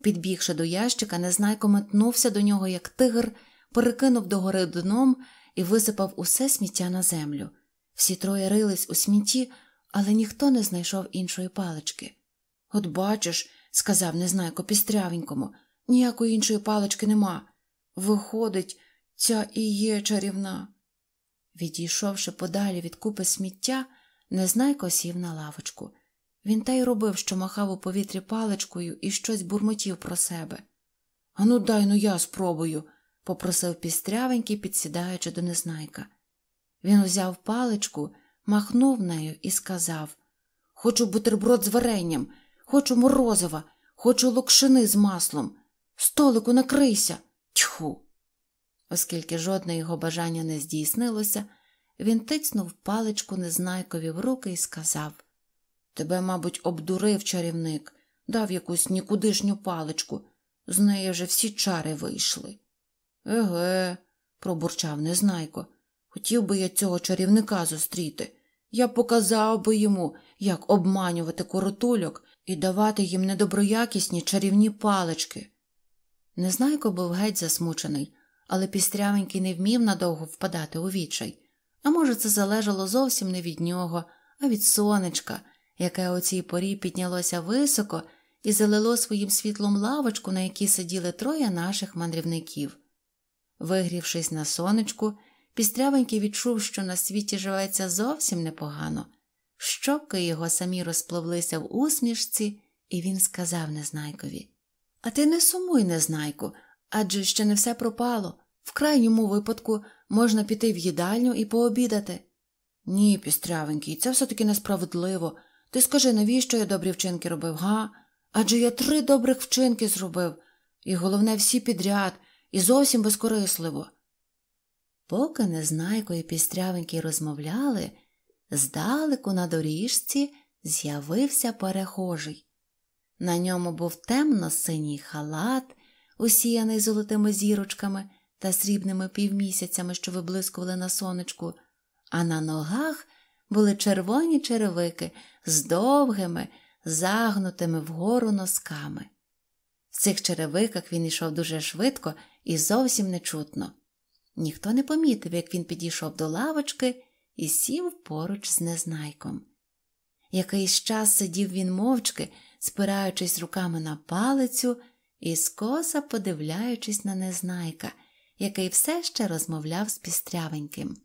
Підбігши до ящика, Незнайко метнувся до нього, як тигр, перекинув догори дном і висипав усе сміття на землю. Всі троє рились у смітті, але ніхто не знайшов іншої палички. От бачиш, сказав Незнайко пістрявенькому, ніякої іншої палички нема. Виходить, ця і є чарівна. Відійшовши подалі від купи сміття, Незнайко сів на лавочку. Він та й робив, що махав у повітрі паличкою і щось бурмотів про себе. Ану, дай ну я спробую, попросив пістрявенький, підсідаючи до незнайка. Він узяв паличку, махнув нею і сказав Хочу бутерброд з варенням, хочу морозива, хочу локшини з маслом. Столику накрийся. Тьху. Оскільки жодне його бажання не здійснилося, він тицнув паличку незнайкові в руки і сказав Тебе, мабуть, обдурив чарівник, дав якусь нікудишню паличку. З неї вже всі чари вийшли. Еге, пробурчав Незнайко. Хотів би я цього чарівника зустріти. Я показав би йому, як обманювати коротульок і давати їм недоброякісні чарівні палички. Незнайко був геть засмучений, але пістрявенький не вмів надовго впадати у відчай. А може, це залежало зовсім не від нього, а від сонечка, яке у цій порі піднялося високо і залило своїм світлом лавочку, на якій сиділи троє наших мандрівників. Вигрівшись на сонечку, пістрявенький відчув, що на світі живеться зовсім непогано. Щоки його самі розпливлися в усмішці, і він сказав Незнайкові А ти не сумуй, Незнайку, адже ще не все пропало. В крайньому випадку можна піти в їдальню і пообідати. Ні, пістрявенький, це все таки несправедливо. Ти скажи, навіщо я добрі вчинки робив, га? Адже я три добрих вчинки зробив, і головне, всі підряд, і зовсім безкорисливо. Поки Незнайко і пістрявенький розмовляли, здалеку на доріжці з'явився перехожий. На ньому був темно синій халат, усіяний золотими зірочками та срібними півмісяцями, що виблискували на сонечку, а на ногах були червоні черевики з довгими, загнутими вгору носками. В цих черевиках він йшов дуже швидко і зовсім нечутно. Ніхто не помітив, як він підійшов до лавочки і сів поруч з незнайком. Якийсь час сидів він мовчки, спираючись руками на палицю і скоса подивляючись на незнайка, який все ще розмовляв з пістрявеньким.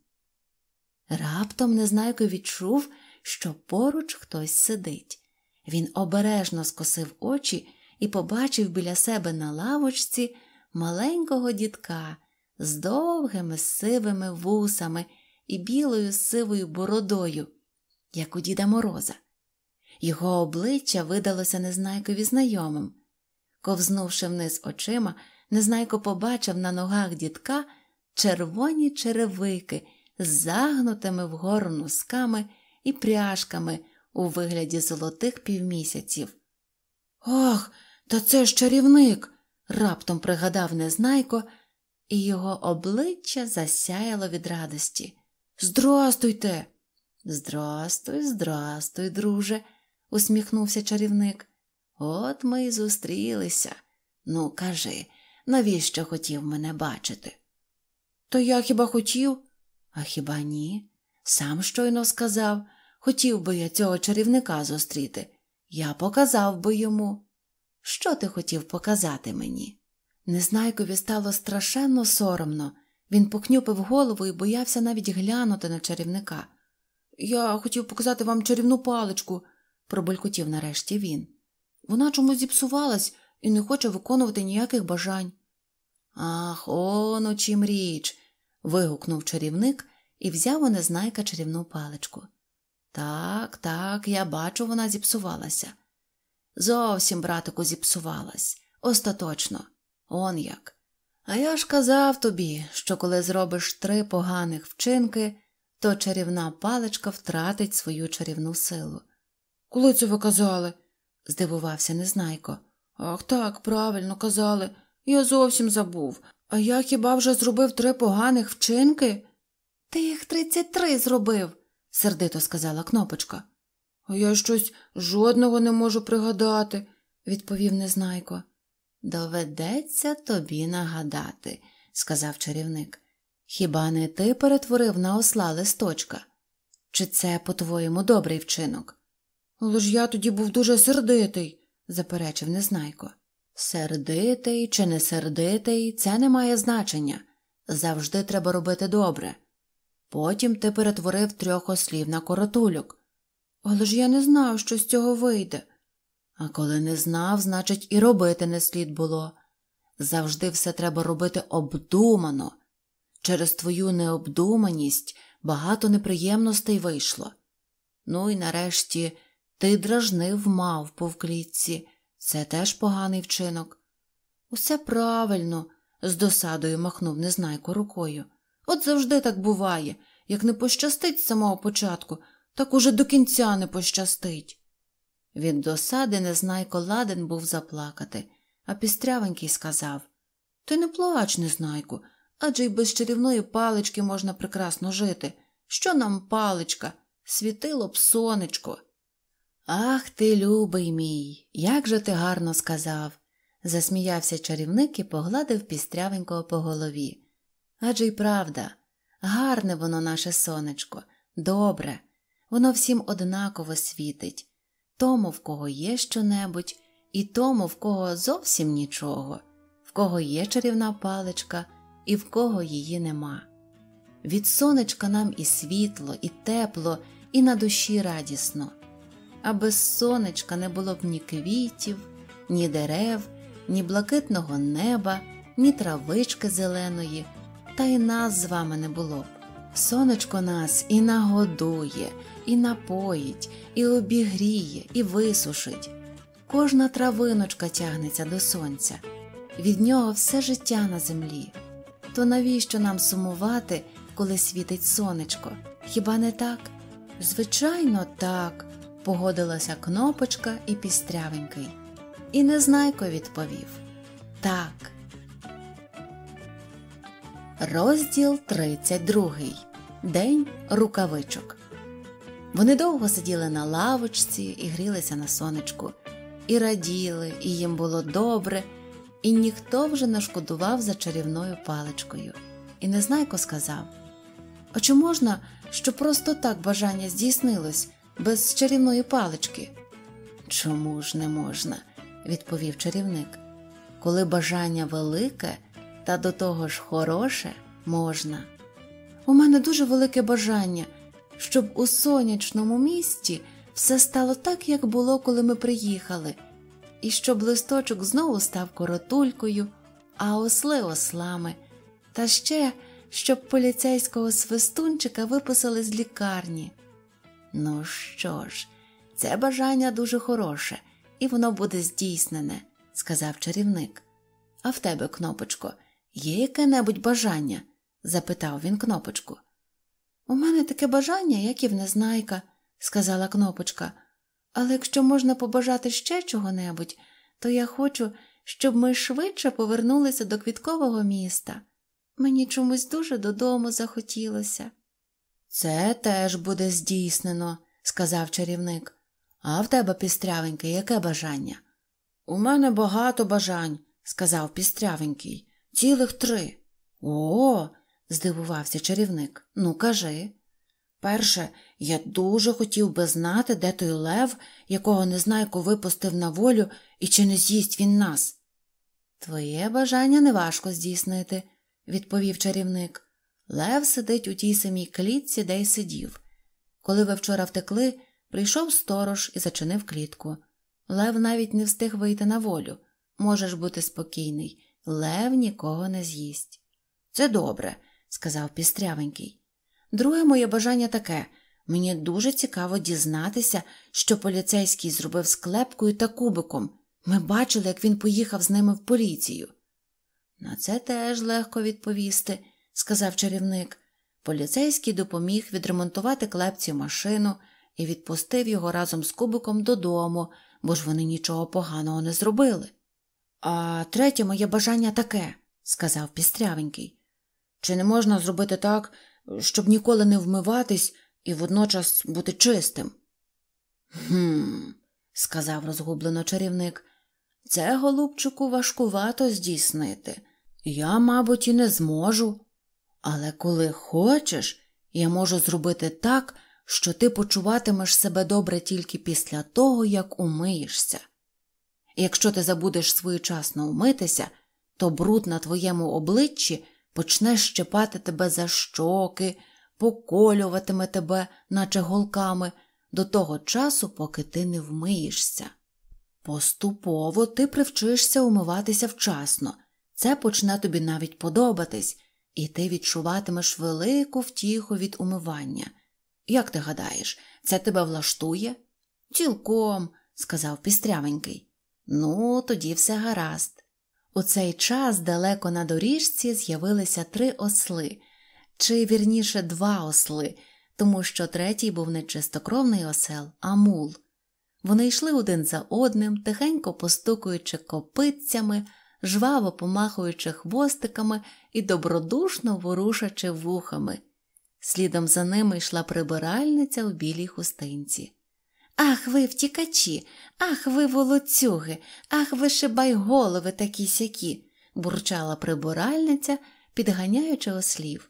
Раптом незнайко відчув, що поруч хтось сидить. Він обережно скосив очі і побачив біля себе на лавочці маленького дітка з довгими сивими вусами і білою сивою бородою, як у Діда Мороза. Його обличчя видалося незнайкові знайомим. Ковзнувши вниз очима, незнайко побачив на ногах дітка червоні черевики з загнутими вгору носками і пряжками у вигляді золотих півмісяців. Ох, та це ж чарівник. раптом пригадав незнайко, і його обличчя засяяло від радості. Здрастуйте. Здрастуй, здрастуй, друже, усміхнувся чарівник. От ми й зустрілися. Ну, кажи, навіщо хотів мене бачити? То я хіба хотів? А хіба ні? Сам щойно сказав, хотів би я цього чарівника зустріти. Я показав би йому. Що ти хотів показати мені? Незнайкові стало страшенно соромно. Він покнюпив голову і боявся навіть глянути на чарівника. Я хотів показати вам чарівну паличку, пробулькотів нарешті він. Вона чомусь зіпсувалась і не хоче виконувати ніяких бажань. Ах, он чим річ. вигукнув чарівник і взяв у незнайка чарівну паличку. Так, так, я бачу, вона зіпсувалася. Зовсім, братику, зіпсувалась. Остаточно. Он як. А я ж казав тобі, що коли зробиш три поганих вчинки, то чарівна паличка втратить свою чарівну силу. Коли це ви казали? здивувався Незнайко. Ах так, правильно казали. Я зовсім забув. А я хіба вже зробив три поганих вчинки? Ти їх тридцять три зробив, сердито сказала кнопочка. А я щось жодного не можу пригадати, відповів Незнайко. Доведеться тобі нагадати, сказав чарівник. Хіба не ти перетворив на осла листочка? Чи це, по-твоєму, добрий вчинок? Але ж я тоді був дуже сердитий, заперечив Незнайко. Сердитий чи не сердитий, це не має значення. Завжди треба робити добре. Потім ти перетворив трьох ослів на коротульок. Але ж я не знав, що з цього вийде. А коли не знав, значить, і робити не слід було. Завжди все треба робити обдумано. Через твою необдуманість багато неприємностей вийшло. Ну і нарешті ти дражнив мавпу в клітці, це теж поганий вчинок. Усе правильно, з досадою махнув незнайко рукою. От завжди так буває, як не пощастить з самого початку, так уже до кінця не пощастить. Від досади незнайко ладен був заплакати, а пістрявенький сказав Ти не плач, незнайку, адже й без чарівної палички можна прекрасно жити. Що нам паличка? Світило б сонечко. Ах ти, любий мій, як же ти гарно сказав, засміявся чарівник і погладив пістрявенького по голові. Адже й правда, гарне воно наше сонечко, добре, воно всім однаково світить, тому, в кого є щонебудь, і тому, в кого зовсім нічого, в кого є чарівна паличка і в кого її нема. Від сонечка нам і світло, і тепло, і на душі радісно а без сонечка не було б ні квітів, ні дерев, ні блакитного неба, ні травички зеленої, та й нас з вами не було б. Сонечко нас і нагодує, і напоїть, і обігріє, і висушить. Кожна травиночка тягнеться до сонця, від нього все життя на землі. То навіщо нам сумувати, коли світить сонечко? Хіба не так? Звичайно, так погодилася кнопочка і пістрявенький. І Незнайко відповів Так. Розділ 32. День рукавичок. Вони довго сиділи на лавочці і грілися на сонечку, і раділи, і їм було добре, і ніхто вже не шкодував за чарівною паличкою. І Незнайко сказав: А чи можна, щоб просто так бажання здійснилось, без чарівної палички? Чому ж не можна? відповів чарівник. Коли бажання велике та до того ж хороше можна. У мене дуже велике бажання, щоб у сонячному місті все стало так, як було, коли ми приїхали, і щоб листочок знову став коротулькою, а осли ослами, та ще щоб поліцейського свистунчика виписали з лікарні. Ну що ж, це бажання дуже хороше, і воно буде здійснене, сказав чарівник. А в тебе, кнопочко, є яке небудь бажання? Запитав він кнопочку. У мене таке бажання, як і в незнайка, сказала кнопочка. Але якщо можна побажати ще чого-небудь, то я хочу, щоб ми швидше повернулися до квіткового міста. Мені чомусь дуже додому захотілося. Це теж буде здійснено, сказав чарівник. А в тебе, пістрявенький, яке бажання? У мене багато бажань, сказав пістрявенький. Цілих три. О, здивувався чарівник. Ну, кажи. Перше, я дуже хотів би знати, де той лев, якого незнайко випустив на волю, і чи не з'їсть він нас. Твоє бажання неважко здійснити, відповів чарівник. Лев сидить у тій самій клітці, де й сидів. Коли ви вчора втекли, прийшов сторож і зачинив клітку. Лев навіть не встиг вийти на волю. Можеш бути спокійний, лев нікого не з'їсть. Це добре, сказав пістрявенький. Друге моє бажання таке мені дуже цікаво дізнатися, що поліцейський зробив з клепкою та кубиком. Ми бачили, як він поїхав з ними в поліцію. На це теж легко відповісти, сказав чарівник. Поліцейський допоміг відремонтувати клепці машину і відпустив його разом з кубиком додому, бо ж вони нічого поганого не зробили. А третє моє бажання таке, сказав пістрявенький. Чи не можна зробити так, щоб ніколи не вмиватись і водночас бути чистим? Гм, сказав розгублено чарівник, це, голубчику, важкувато здійснити. Я, мабуть, і не зможу. Але коли хочеш, я можу зробити так, що ти почуватимеш себе добре тільки після того, як умиєшся. Якщо ти забудеш своєчасно умитися, то бруд на твоєму обличчі почне щепати тебе за щоки, поколюватиме тебе, наче голками, до того часу, поки ти не вмиєшся. Поступово ти привчишся умиватися вчасно, це почне тобі навіть подобатись, і ти відчуватимеш велику втіху від умивання. Як ти гадаєш, це тебе влаштує? Цілком, сказав пістрявенький. Ну, тоді все гаразд. У цей час далеко на доріжці з'явилися три осли, чи вірніше два осли, тому що третій був не чистокровний осел, а мул. Вони йшли один за одним, тихенько постукуючи копитцями, жваво помахуючи хвостиками і добродушно ворушачи вухами. Слідом за ними йшла прибиральниця у білій хустинці. Ах, ви втікачі, ах, ви волоцюги, ах, ви шибайголови такі сякі, бурчала прибиральниця, підганяючи ослів.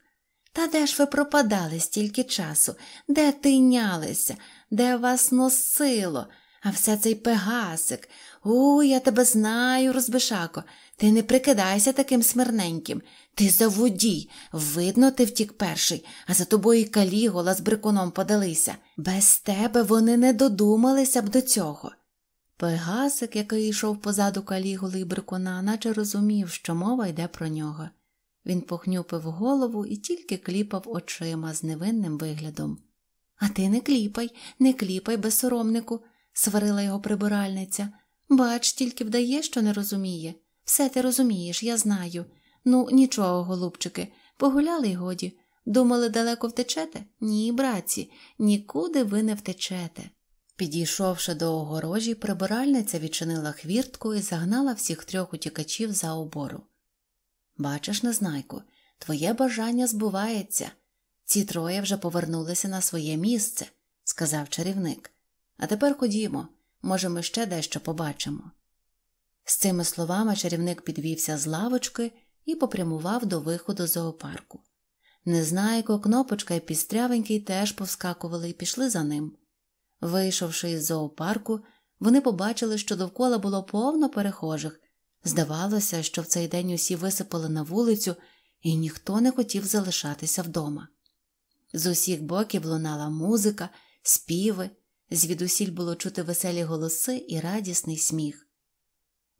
Та де ж ви пропадали стільки часу? Де тинялися? Де вас носило? А все цей пегасик. У, я тебе знаю, розбишако. Ти не прикидайся таким смирненьким. Ти заводій. Видно, ти втік перший, а за тобою і калігола з брикуном подалися. Без тебе вони не додумалися б до цього. Пегасик, який йшов позаду каліголи і брикуна, наче розумів, що мова йде про нього. Він похнюпив голову і тільки кліпав очима з невинним виглядом. А ти не кліпай, не кліпай, безсоромнику, сварила його прибиральниця. Бач, тільки вдає, що не розуміє. Все ти розумієш, я знаю. Ну, нічого, голубчики, погуляли й годі. Думали, далеко втечете? Ні, братці, нікуди ви не втечете. Підійшовши до огорожі, прибиральниця відчинила хвіртку і загнала всіх трьох утікачів за обору. Бачиш, незнайку, твоє бажання збувається. Ці троє вже повернулися на своє місце, сказав чарівник. А тепер ходімо, може, ми ще дещо побачимо. З цими словами чарівник підвівся з лавочки і попрямував до виходу зоопарку. Незнайко, кнопочка і пістрявенький теж повскакували і пішли за ним. Вийшовши із зоопарку, вони побачили, що довкола було повно перехожих. Здавалося, що в цей день усі висипали на вулицю, і ніхто не хотів залишатися вдома. З усіх боків лунала музика, співи, звідусіль було чути веселі голоси і радісний сміх.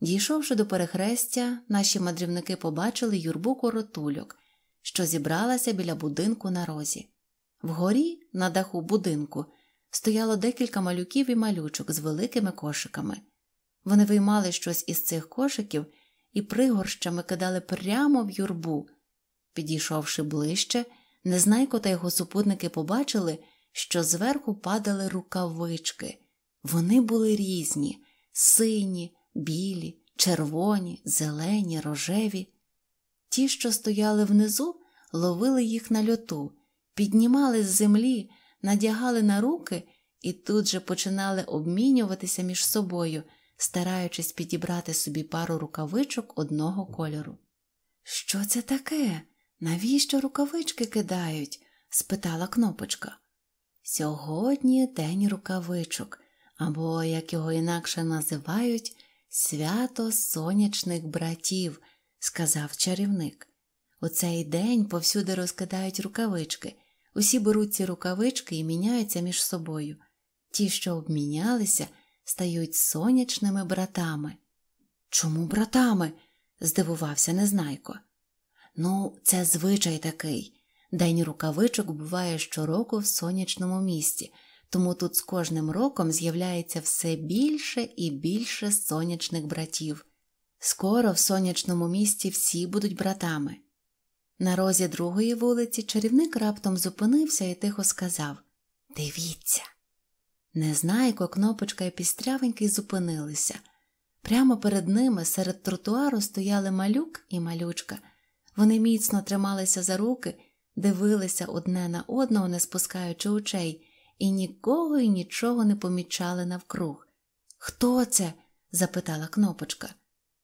Дійшовши до перехрестя, наші мандрівники побачили юрбу коротульок, що зібралася біля будинку на розі. Вгорі, на даху будинку, стояло декілька малюків і малючок з великими кошиками. Вони виймали щось із цих кошиків і пригорщами кидали прямо в юрбу. Підійшовши ближче, Незнайко та його супутники побачили, що зверху падали рукавички. Вони були різні сині, білі, червоні, зелені, рожеві. Ті, що стояли внизу, ловили їх на льоту, піднімали з землі, надягали на руки і тут же починали обмінюватися між собою, стараючись підібрати собі пару рукавичок одного кольору. Що це таке? Навіщо рукавички кидають? спитала кнопочка. Сьогодні день рукавичок, або, як його інакше називають, свято сонячних братів, сказав чарівник. У цей день повсюди розкидають рукавички. Усі беруть ці рукавички і міняються між собою. Ті, що обмінялися, стають сонячними братами. Чому братами? здивувався Незнайко. Ну, це звичай такий. День рукавичок буває щороку в сонячному місті, тому тут з кожним роком з'являється все більше і більше сонячних братів. Скоро в сонячному місті всі будуть братами. На розі другої вулиці чарівник раптом зупинився і тихо сказав Дивіться. Незнайко, кнопочка і пістрявенький зупинилися. Прямо перед ними серед тротуару стояли малюк і малючка. Вони міцно трималися за руки, дивилися одне на одного, не спускаючи очей, і нікого і нічого не помічали навкруг. Хто це? запитала кнопочка.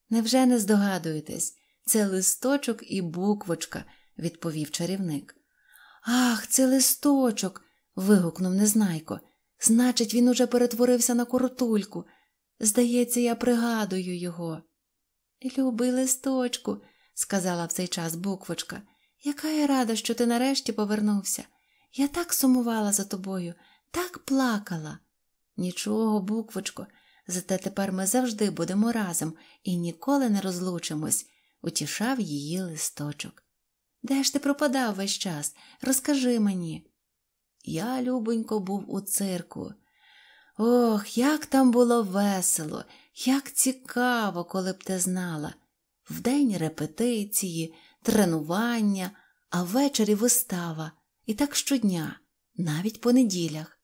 Невже не здогадуєтесь? Це листочок і буквочка, відповів чарівник. Ах, це листочок. вигукнув Незнайко. Значить, він уже перетворився на коротульку. Здається, я пригадую його. Любий листочку, сказала в цей час буквочка, яка я рада, що ти нарешті повернувся. Я так сумувала за тобою, так плакала. Нічого, буквочко, зате тепер ми завжди будемо разом і ніколи не розлучимось, утішав її листочок. Де ж ти пропадав весь час? Розкажи мені. Я, любонько, був у цирку. Ох, як там було весело, як цікаво, коли б ти знала. Вдень репетиції, тренування, а ввечері вистава, і так щодня, навіть по неділях.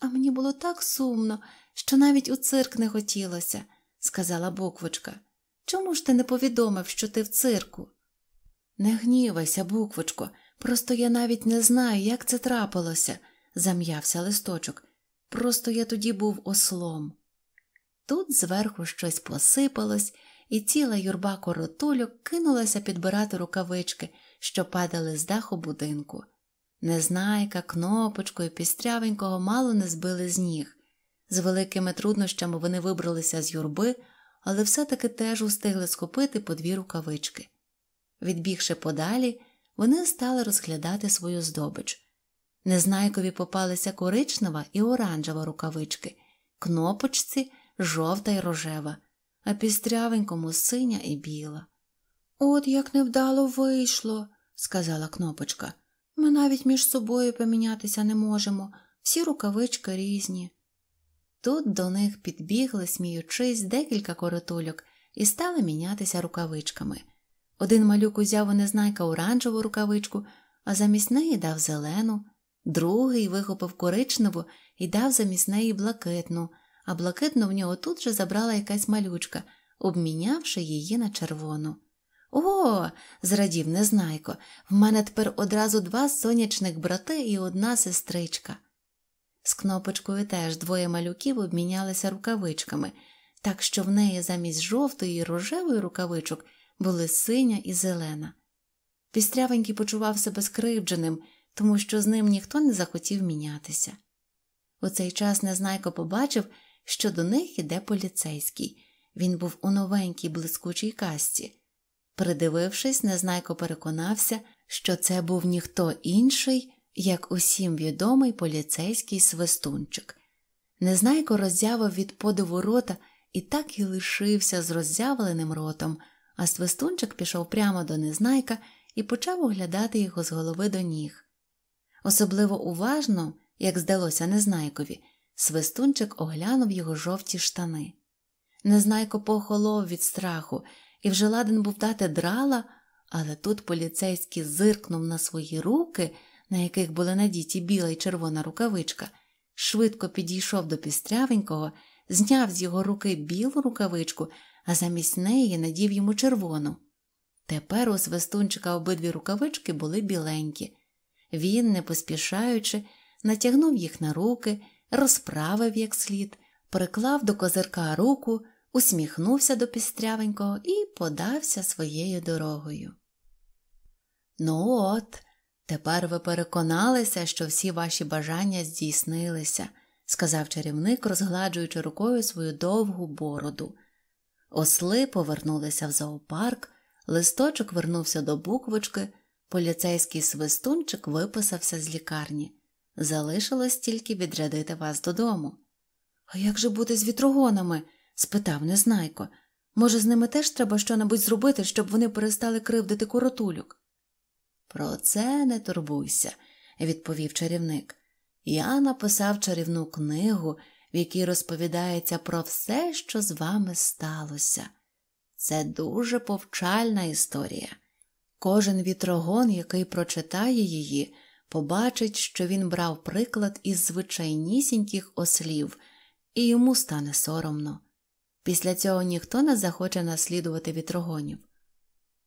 А мені було так сумно, що навіть у цирк не хотілося, сказала буквочка. Чому ж ти не повідомив, що ти в цирку? Не гнівайся, буквочко, просто я навіть не знаю, як це трапилося, зам'явся листочок. Просто я тоді був ослом. Тут зверху щось посипалось, і ціла юрба коротульок кинулася підбирати рукавички, що падали з даху будинку. Незнайка, кнопочку і пістрявенького мало не збили з ніг. З великими труднощами вони вибралися з юрби, але все-таки теж устигли схопити по дві рукавички. Відбігши подалі, вони стали розглядати свою здобич. Незнайкові попалися коричнева і оранжева рукавички, кнопочці жовта й рожева, а пістрявенькому синя і біла. От як невдало вийшло, сказала кнопочка. Ми навіть між собою помінятися не можемо, всі рукавички різні. Тут до них підбігли, сміючись, декілька коротульок і стали мінятися рукавичками. Один малюк узяв у незнайка оранжеву рукавичку, а замість неї дав зелену, другий вихопив коричневу і дав замість неї блакитну, а блакитну в нього тут же забрала якась малючка, обмінявши її на червону. О, зрадів Незнайко, в мене тепер одразу два сонячних брати і одна сестричка. З кнопочкою теж двоє малюків обмінялися рукавичками, так що в неї замість жовтої і рожевої рукавичок були синя і зелена. Пістрявенький почував себе скривдженим, тому що з ним ніхто не захотів мінятися. У цей час Незнайко побачив, що до них іде поліцейський. Він був у новенькій блискучій касті. Придивившись, Незнайко переконався, що це був ніхто інший, як усім відомий поліцейський свистунчик. Незнайко роззявив від подиву рота і так і лишився з роззявленим ротом, а свистунчик пішов прямо до Незнайка і почав оглядати його з голови до ніг. Особливо уважно, як здалося Незнайкові, свистунчик оглянув його жовті штани. Незнайко похолов від страху і вже ладен був дати драла, але тут поліцейський зиркнув на свої руки, на яких були надіті біла й червона рукавичка, швидко підійшов до пістрявенького, зняв з його руки білу рукавичку, а замість неї надів йому червону. Тепер у свистунчика обидві рукавички були біленькі. Він, не поспішаючи, натягнув їх на руки, розправив як слід, приклав до козирка руку, усміхнувся до пістрявенького і подався своєю дорогою. Ну от, тепер ви переконалися, що всі ваші бажання здійснилися, сказав чарівник, розгладжуючи рукою свою довгу бороду. Осли повернулися в зоопарк, листочок вернувся до буквочки, поліцейський свистунчик виписався з лікарні. Залишилось тільки відрядити вас додому. А як же бути з вітрогонами? Спитав Незнайко. Може, з ними теж треба щонебудь зробити, щоб вони перестали кривдити коротулюк? Про це не турбуйся, відповів чарівник. Я написав чарівну книгу, в якій розповідається про все, що з вами сталося. Це дуже повчальна історія. Кожен вітрогон, який прочитає її, побачить, що він брав приклад із звичайнісіньких ослів, і йому стане соромно. Після цього ніхто не захоче наслідувати вітрогонів.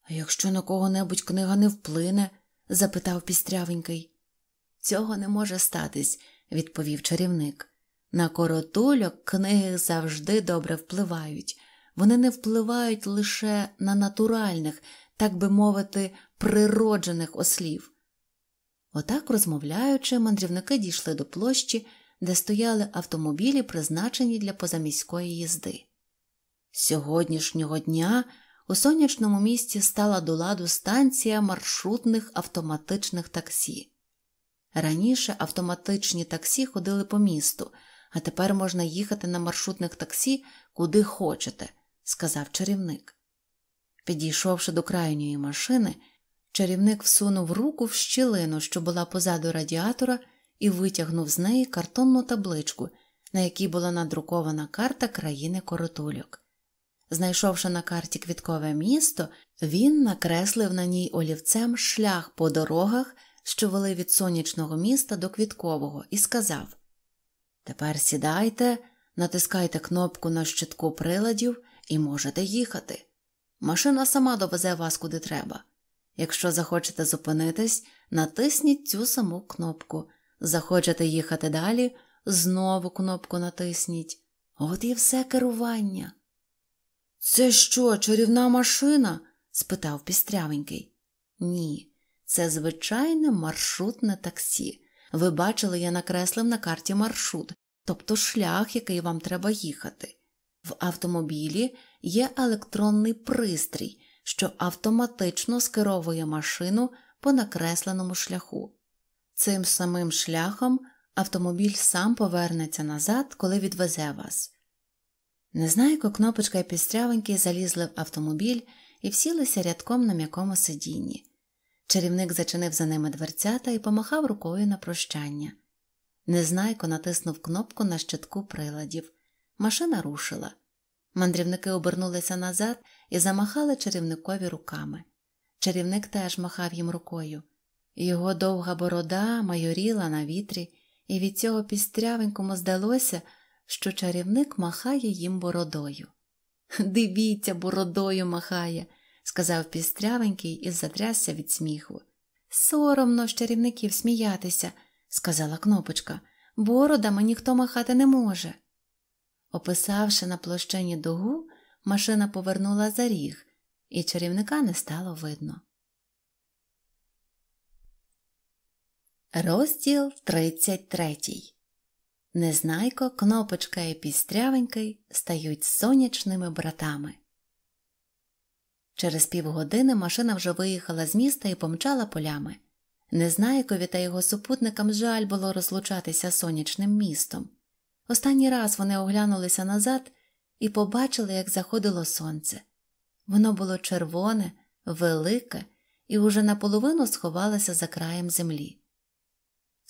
А якщо на кого-небудь книга не вплине? запитав пістрявенький. Цього не може статись, відповів чарівник. На коротульок книги завжди добре впливають. Вони не впливають лише на натуральних, так би мовити, природжених ослів. Отак, розмовляючи, мандрівники дійшли до площі, де стояли автомобілі, призначені для позаміської їзди. З сьогоднішнього дня у сонячному місті стала до ладу станція маршрутних автоматичних таксі. Раніше автоматичні таксі ходили по місту, а тепер можна їхати на маршрутних таксі куди хочете, сказав чарівник. Підійшовши до крайньої машини, чарівник всунув руку в щілину, що була позаду радіатора, і витягнув з неї картонну табличку, на якій була надрукована карта країни коротульок. Знайшовши на карті квіткове місто, він накреслив на ній олівцем шлях по дорогах, що вели від сонячного міста до квіткового, і сказав Тепер сідайте, натискайте кнопку на щитку приладів і можете їхати. Машина сама довезе вас куди треба. Якщо захочете зупинитись, натисніть цю саму кнопку. Захочете їхати далі, знову кнопку натисніть. От і все керування. Це що, чарівна машина? спитав пістрявенький. Ні, це звичайне маршрутне таксі. Ви бачили, я накреслив на карті маршрут, тобто шлях, який вам треба їхати. В автомобілі є електронний пристрій, що автоматично скеровує машину по накресленому шляху. Цим самим шляхом автомобіль сам повернеться назад, коли відвезе вас. Незнайко, кнопочка і пістрявенький залізли в автомобіль і всілися рядком на м'якому сидінні. Чарівник зачинив за ними дверцята і помахав рукою на прощання. Незнайко натиснув кнопку на щитку приладів. Машина рушила. Мандрівники обернулися назад і замахали чарівникові руками. Чарівник теж махав їм рукою. Його довга борода майоріла на вітрі, і від цього пістрявенькому здалося, що чарівник махає їм бородою. Дивіться, бородою махає, сказав пістрявенький і затрясся від сміху. Соромно з чарівників сміятися, сказала кнопочка. Бородами ніхто махати не може. Описавши на площині дугу, машина повернула за ріг, і чарівника не стало видно. Розділ 33 Незнайко, кнопочка і пістрявенький стають сонячними братами. Через півгодини машина вже виїхала з міста і помчала полями. Незнайкові та його супутникам жаль було розлучатися сонячним містом. Останній раз вони оглянулися назад і побачили, як заходило сонце. Воно було червоне, велике і уже наполовину сховалося за краєм землі.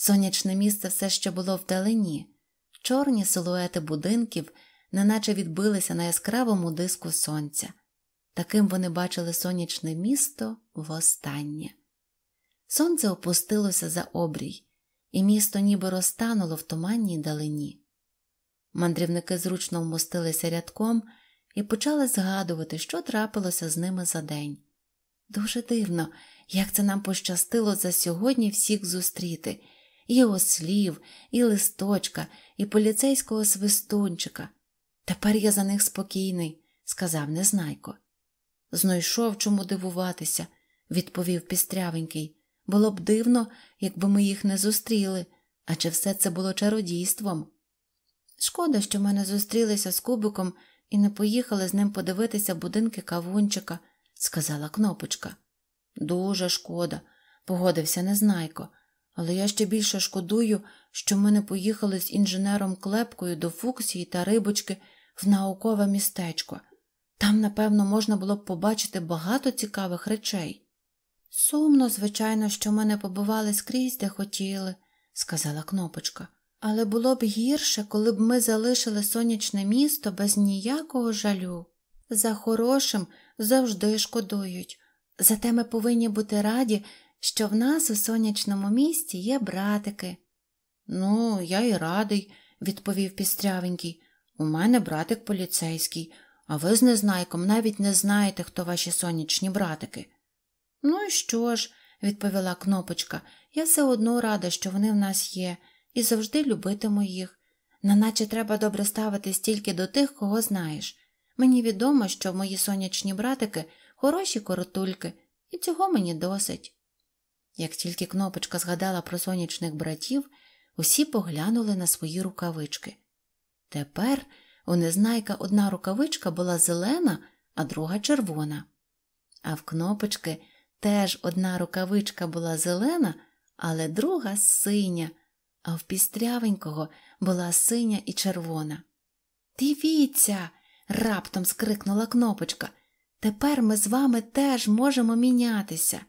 Сонячне місце все ще було вдалині, чорні силуети будинків неначе відбилися на яскравому диску сонця. Таким вони бачили сонячне місто востаннє. Сонце опустилося за обрій, і місто ніби розтануло в туманній далині. Мандрівники зручно вмостилися рядком і почали згадувати, що трапилося з ними за день. Дуже дивно, як це нам пощастило за сьогодні всіх зустріти і ослів, і листочка, і поліцейського свистунчика. Тепер я за них спокійний, сказав Незнайко. Знайшов чому дивуватися, відповів пістрявенький. Було б дивно, якби ми їх не зустріли, адже все це було чародійством. Шкода, що ми не зустрілися з кубиком і не поїхали з ним подивитися будинки кавунчика, сказала кнопочка. Дуже шкода, погодився Незнайко, але я ще більше шкодую, що ми не поїхали з інженером Клепкою до Фуксії та рибочки в наукове містечко. Там, напевно, можна було б побачити багато цікавих речей. Сумно, звичайно, що ми не побували скрізь, де хотіли, сказала кнопочка, але було б гірше, коли б ми залишили сонячне місто без ніякого жалю. За хорошим завжди шкодують, зате ми повинні бути раді, що в нас у сонячному місті є братики. Ну, я й радий, відповів пістрявенький. У мене братик поліцейський, а ви з незнайком навіть не знаєте, хто ваші сонячні братики. Ну і що ж, відповіла кнопочка, я все одно рада, що вони в нас є, і завжди любитиму їх. Наначе треба добре ставитись тільки до тих, кого знаєш. Мені відомо, що мої сонячні братики хороші коротульки, і цього мені досить. Як тільки кнопочка згадала про сонячних братів, усі поглянули на свої рукавички. Тепер у незнайка одна рукавичка була зелена, а друга червона. А в кнопочки теж одна рукавичка була зелена, але друга синя, а в пістрявенького була синя і червона. Дивіться, раптом скрикнула кнопочка. Тепер ми з вами теж можемо мінятися.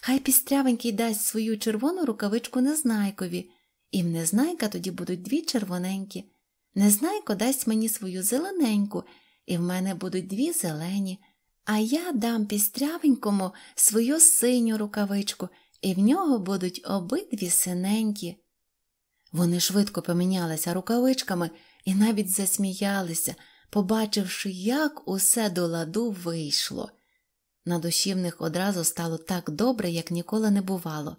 Хай пістрявенький дасть свою червону рукавичку незнайкові, і в незнайка тоді будуть дві червоненькі. Незнайко дасть мені свою зелененьку, і в мене будуть дві зелені, а я дам пістрявенькому свою синю рукавичку, і в нього будуть обидві синенькі. Вони швидко помінялися рукавичками і навіть засміялися, побачивши, як усе до ладу вийшло. На душі в них одразу стало так добре, як ніколи не бувало.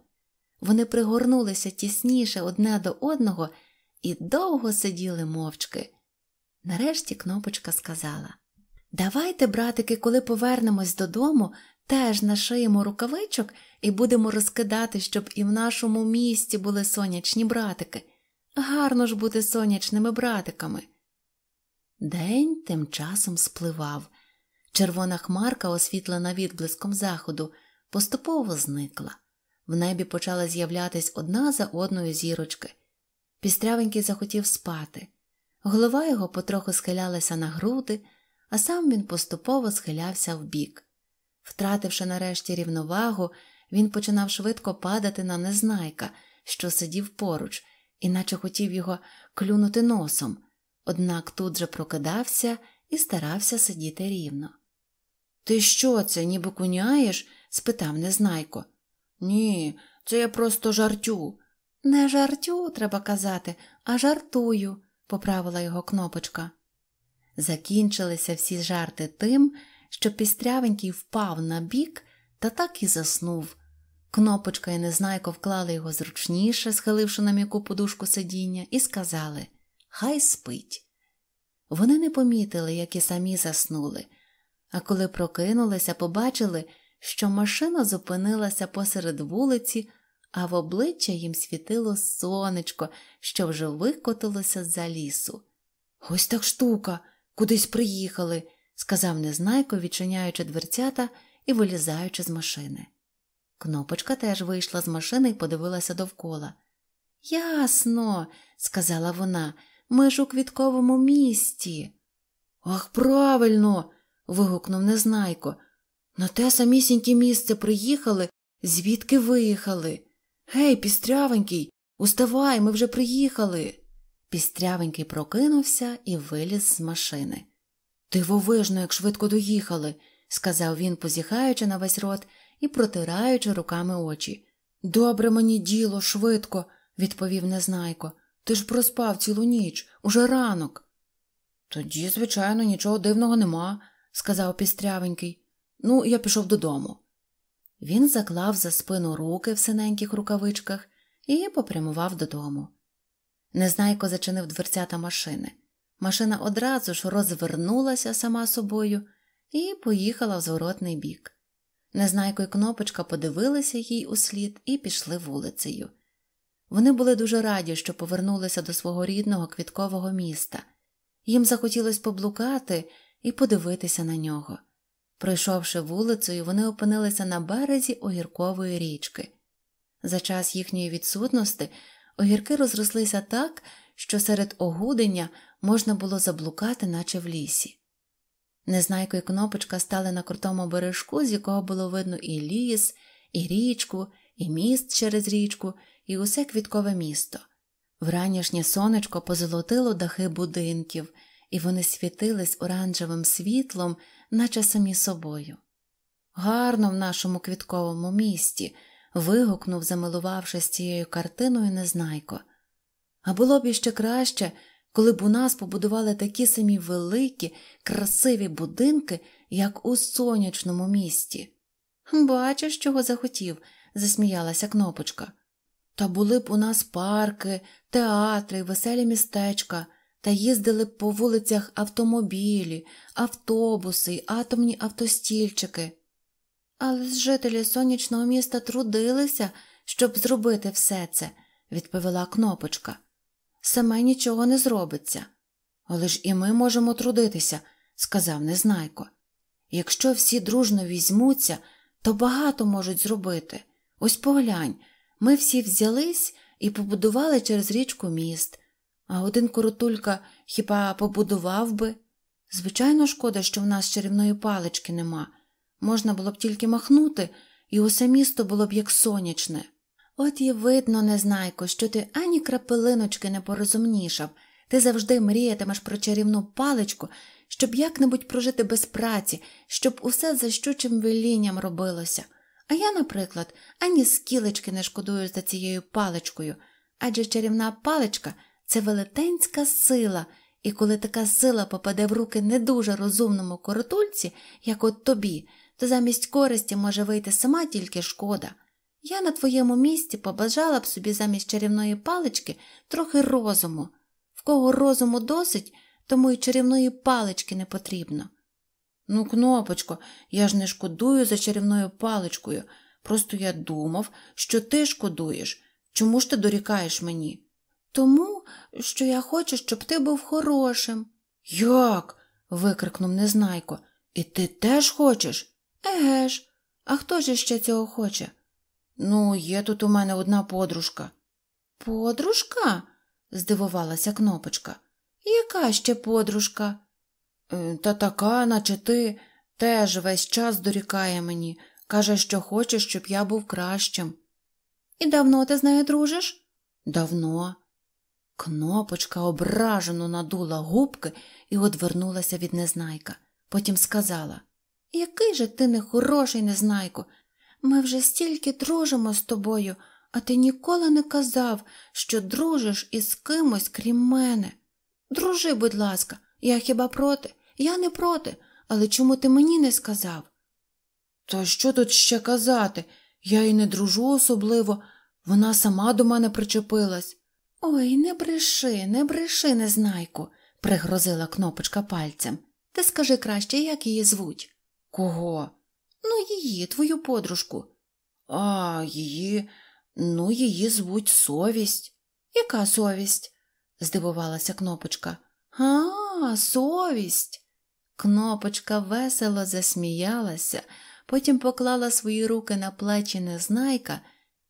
Вони пригорнулися тісніше одне до одного і довго сиділи мовчки. Нарешті кнопочка сказала Давайте, братики, коли повернемось додому, теж нашиємо рукавичок і будемо розкидати, щоб і в нашому місті були сонячні братики. Гарно ж бути сонячними братиками. День тим часом спливав. Червона хмарка, освітлена відблиском заходу, поступово зникла. В небі почали з'являтись одна за одною зірочки. Пістрявенький захотів спати. Голова його потроху схилялася на груди, а сам він поступово схилявся вбік. Втративши нарешті рівновагу, він починав швидко падати на незнайка, що сидів поруч, іначе хотів його клюнути носом, однак тут же прокидався і старався сидіти рівно. Ти що це, ніби куняєш? спитав незнайко. Ні, це я просто жартю. Не жартю, треба казати, а жартую, поправила його кнопочка. Закінчилися всі жарти тим, що пістрявенький впав на бік та так і заснув. Кнопочка і незнайко вклали його зручніше, схиливши на м'яку подушку сидіння, і сказали Хай спить. Вони не помітили, як і самі заснули, а коли прокинулися, побачили, що машина зупинилася посеред вулиці, а в обличчя їм світило сонечко, що вже викотилося з за лісу. Ось так штука, кудись приїхали, сказав незнайко, відчиняючи дверцята і вилізаючи з машини. Кнопочка теж вийшла з машини і подивилася довкола. Ясно, сказала вона, ми ж у квітковому місті. Ах, правильно. Вигукнув незнайко. На те самісіньке місце приїхали, звідки виїхали. Гей, пістрявенький, уставай, ми вже приїхали. Пістрявенький прокинувся і виліз з машини. Дивовижно, як швидко доїхали, сказав він, позіхаючи на весь рот і протираючи руками очі. Добре мені діло, швидко, відповів незнайко. Ти ж проспав цілу ніч, уже ранок. Тоді, звичайно, нічого дивного нема, сказав пістрявенький. Ну, я пішов додому. Він заклав за спину руки в синеньких рукавичках і попрямував додому. Незнайко зачинив дверцята машини. Машина одразу ж розвернулася сама собою і поїхала в зворотний бік. Незнайко й кнопочка подивилися їй услід і пішли вулицею. Вони були дуже раді, що повернулися до свого рідного квіткового міста. Їм захотілося поблукати і подивитися на нього. Пройшовши вулицею, вони опинилися на березі огіркової річки. За час їхньої відсутності огірки розрослися так, що серед огудення можна було заблукати, наче в лісі. Незнайко і кнопочка стали на крутому бережку, з якого було видно і ліс, і річку, і міст через річку, і усе квіткове місто. Вранішнє сонечко позолотило дахи будинків, і вони світились оранжевим світлом, наче самі собою. Гарно в нашому квітковому місті. вигукнув, замилувавшись цією картиною, незнайко. А було б іще краще, коли б у нас побудували такі самі великі, красиві будинки, як у сонячному місті. Бачиш, чого захотів, засміялася кнопочка. Та були б у нас парки, театри, веселі містечка, та їздили по вулицях автомобілі, автобуси, атомні автостільчики. Але жителі сонячного міста трудилися, щоб зробити все це, відповіла кнопочка. Саме нічого не зробиться. Але ж і ми можемо трудитися, сказав Незнайко. Якщо всі дружно візьмуться, то багато можуть зробити. Ось поглянь, ми всі взялись і побудували через річку міст, а один коротулька хіба побудував би? Звичайно, шкода, що в нас чарівної палички нема. Можна було б тільки махнути, і усе місто було б як сонячне. От і видно, незнайко, що ти ані крапелиночки не порозумнішав, ти завжди мріятимеш про чарівну паличку, щоб як-небудь прожити без праці, щоб усе за щучим велінням робилося. А я, наприклад, ані скілечки не шкодую за цією паличкою, адже чарівна паличка це велетенська сила, і коли така сила попаде в руки не дуже розумному коротульці, як от тобі, то замість користі може вийти сама тільки шкода. Я на твоєму місці побажала б собі замість чарівної палички трохи розуму. В кого розуму досить, тому й чарівної палички не потрібно. Ну, кнопочко, я ж не шкодую за чарівною паличкою. Просто я думав, що ти шкодуєш. Чому ж ти дорікаєш мені? Тому, що я хочу, щоб ти був хорошим. Як? викрикнув Незнайко. І ти теж хочеш? Еге ж, а хто ж ще цього хоче? Ну, є тут у мене одна подружка. Подружка? здивувалася кнопочка. Яка ще подружка? «Е, та така, наче ти, теж весь час дорікає мені, каже, що хоче, щоб я був кращим. І давно ти з нею дружиш? Давно. Кнопочка ображено надула губки і одвернулася від незнайка. Потім сказала Який же ти нехороший, незнайко. Ми вже стільки дружимо з тобою, а ти ніколи не казав, що дружиш із кимось, крім мене. Дружи, будь ласка, я хіба проти? Я не проти, Але чому ти мені не сказав? Та що тут ще казати? Я й не дружу особливо, вона сама до мене причепилась. Ой, не бреши, не бреши, незнайку, пригрозила кнопочка пальцем. Ти скажи краще, як її звуть? Кого? Ну, її, твою подружку. А, її, ну, її звуть совість. Яка совість? здивувалася кнопочка. А, совість. Кнопочка весело засміялася, потім поклала свої руки на плечі незнайка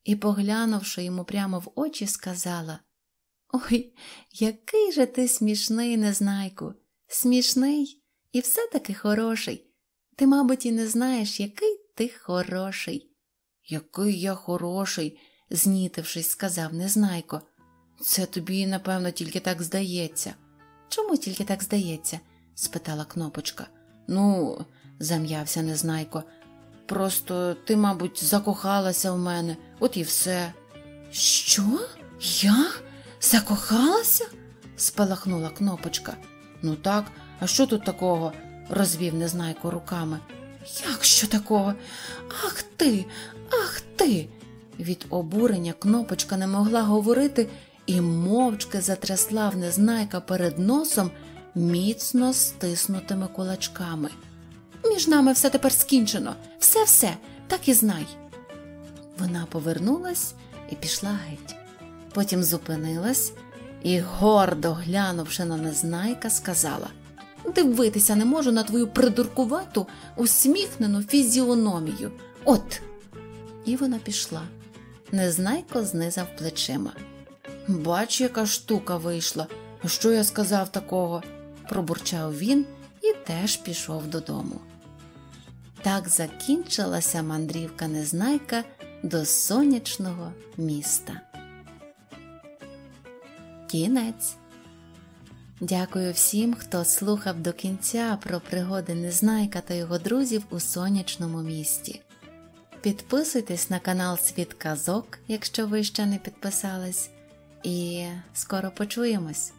і, поглянувши йому прямо в очі, сказала Ой, який же ти смішний, незнайку, смішний і все таки хороший. Ти, мабуть, і не знаєш, який ти хороший. Який я хороший, знітившись, сказав незнайко. Це тобі, напевно, тільки так здається. Чому тільки так здається? спитала кнопочка. Ну, зам'явся незнайко. Просто ти, мабуть, закохалася в мене, от і все. Що? Я? Закохалася? спалахнула кнопочка. Ну так, а що тут такого? розвів незнайко руками. Як що такого? Ах ти, ах ти. Від обурення кнопочка не могла говорити і мовчки затрясла в незнайка перед носом міцно стиснутими кулачками. Між нами все тепер скінчено, все все, так і знай. Вона повернулась і пішла геть. Потім зупинилась і, гордо глянувши на незнайка, сказала Дивитися не можу на твою придуркувату, усміхнену фізіономію. От. І вона пішла. Незнайко знизав плечима. Бач, яка штука вийшла. Що я сказав такого? пробурчав він і теж пішов додому. Так закінчилася мандрівка незнайка до сонячного міста. Кінець. Дякую всім, хто слухав до кінця про пригоди Незнайка та його друзів у сонячному місті. Підписуйтесь на канал Світ Казок, якщо ви ще не підписались, і скоро почуємось.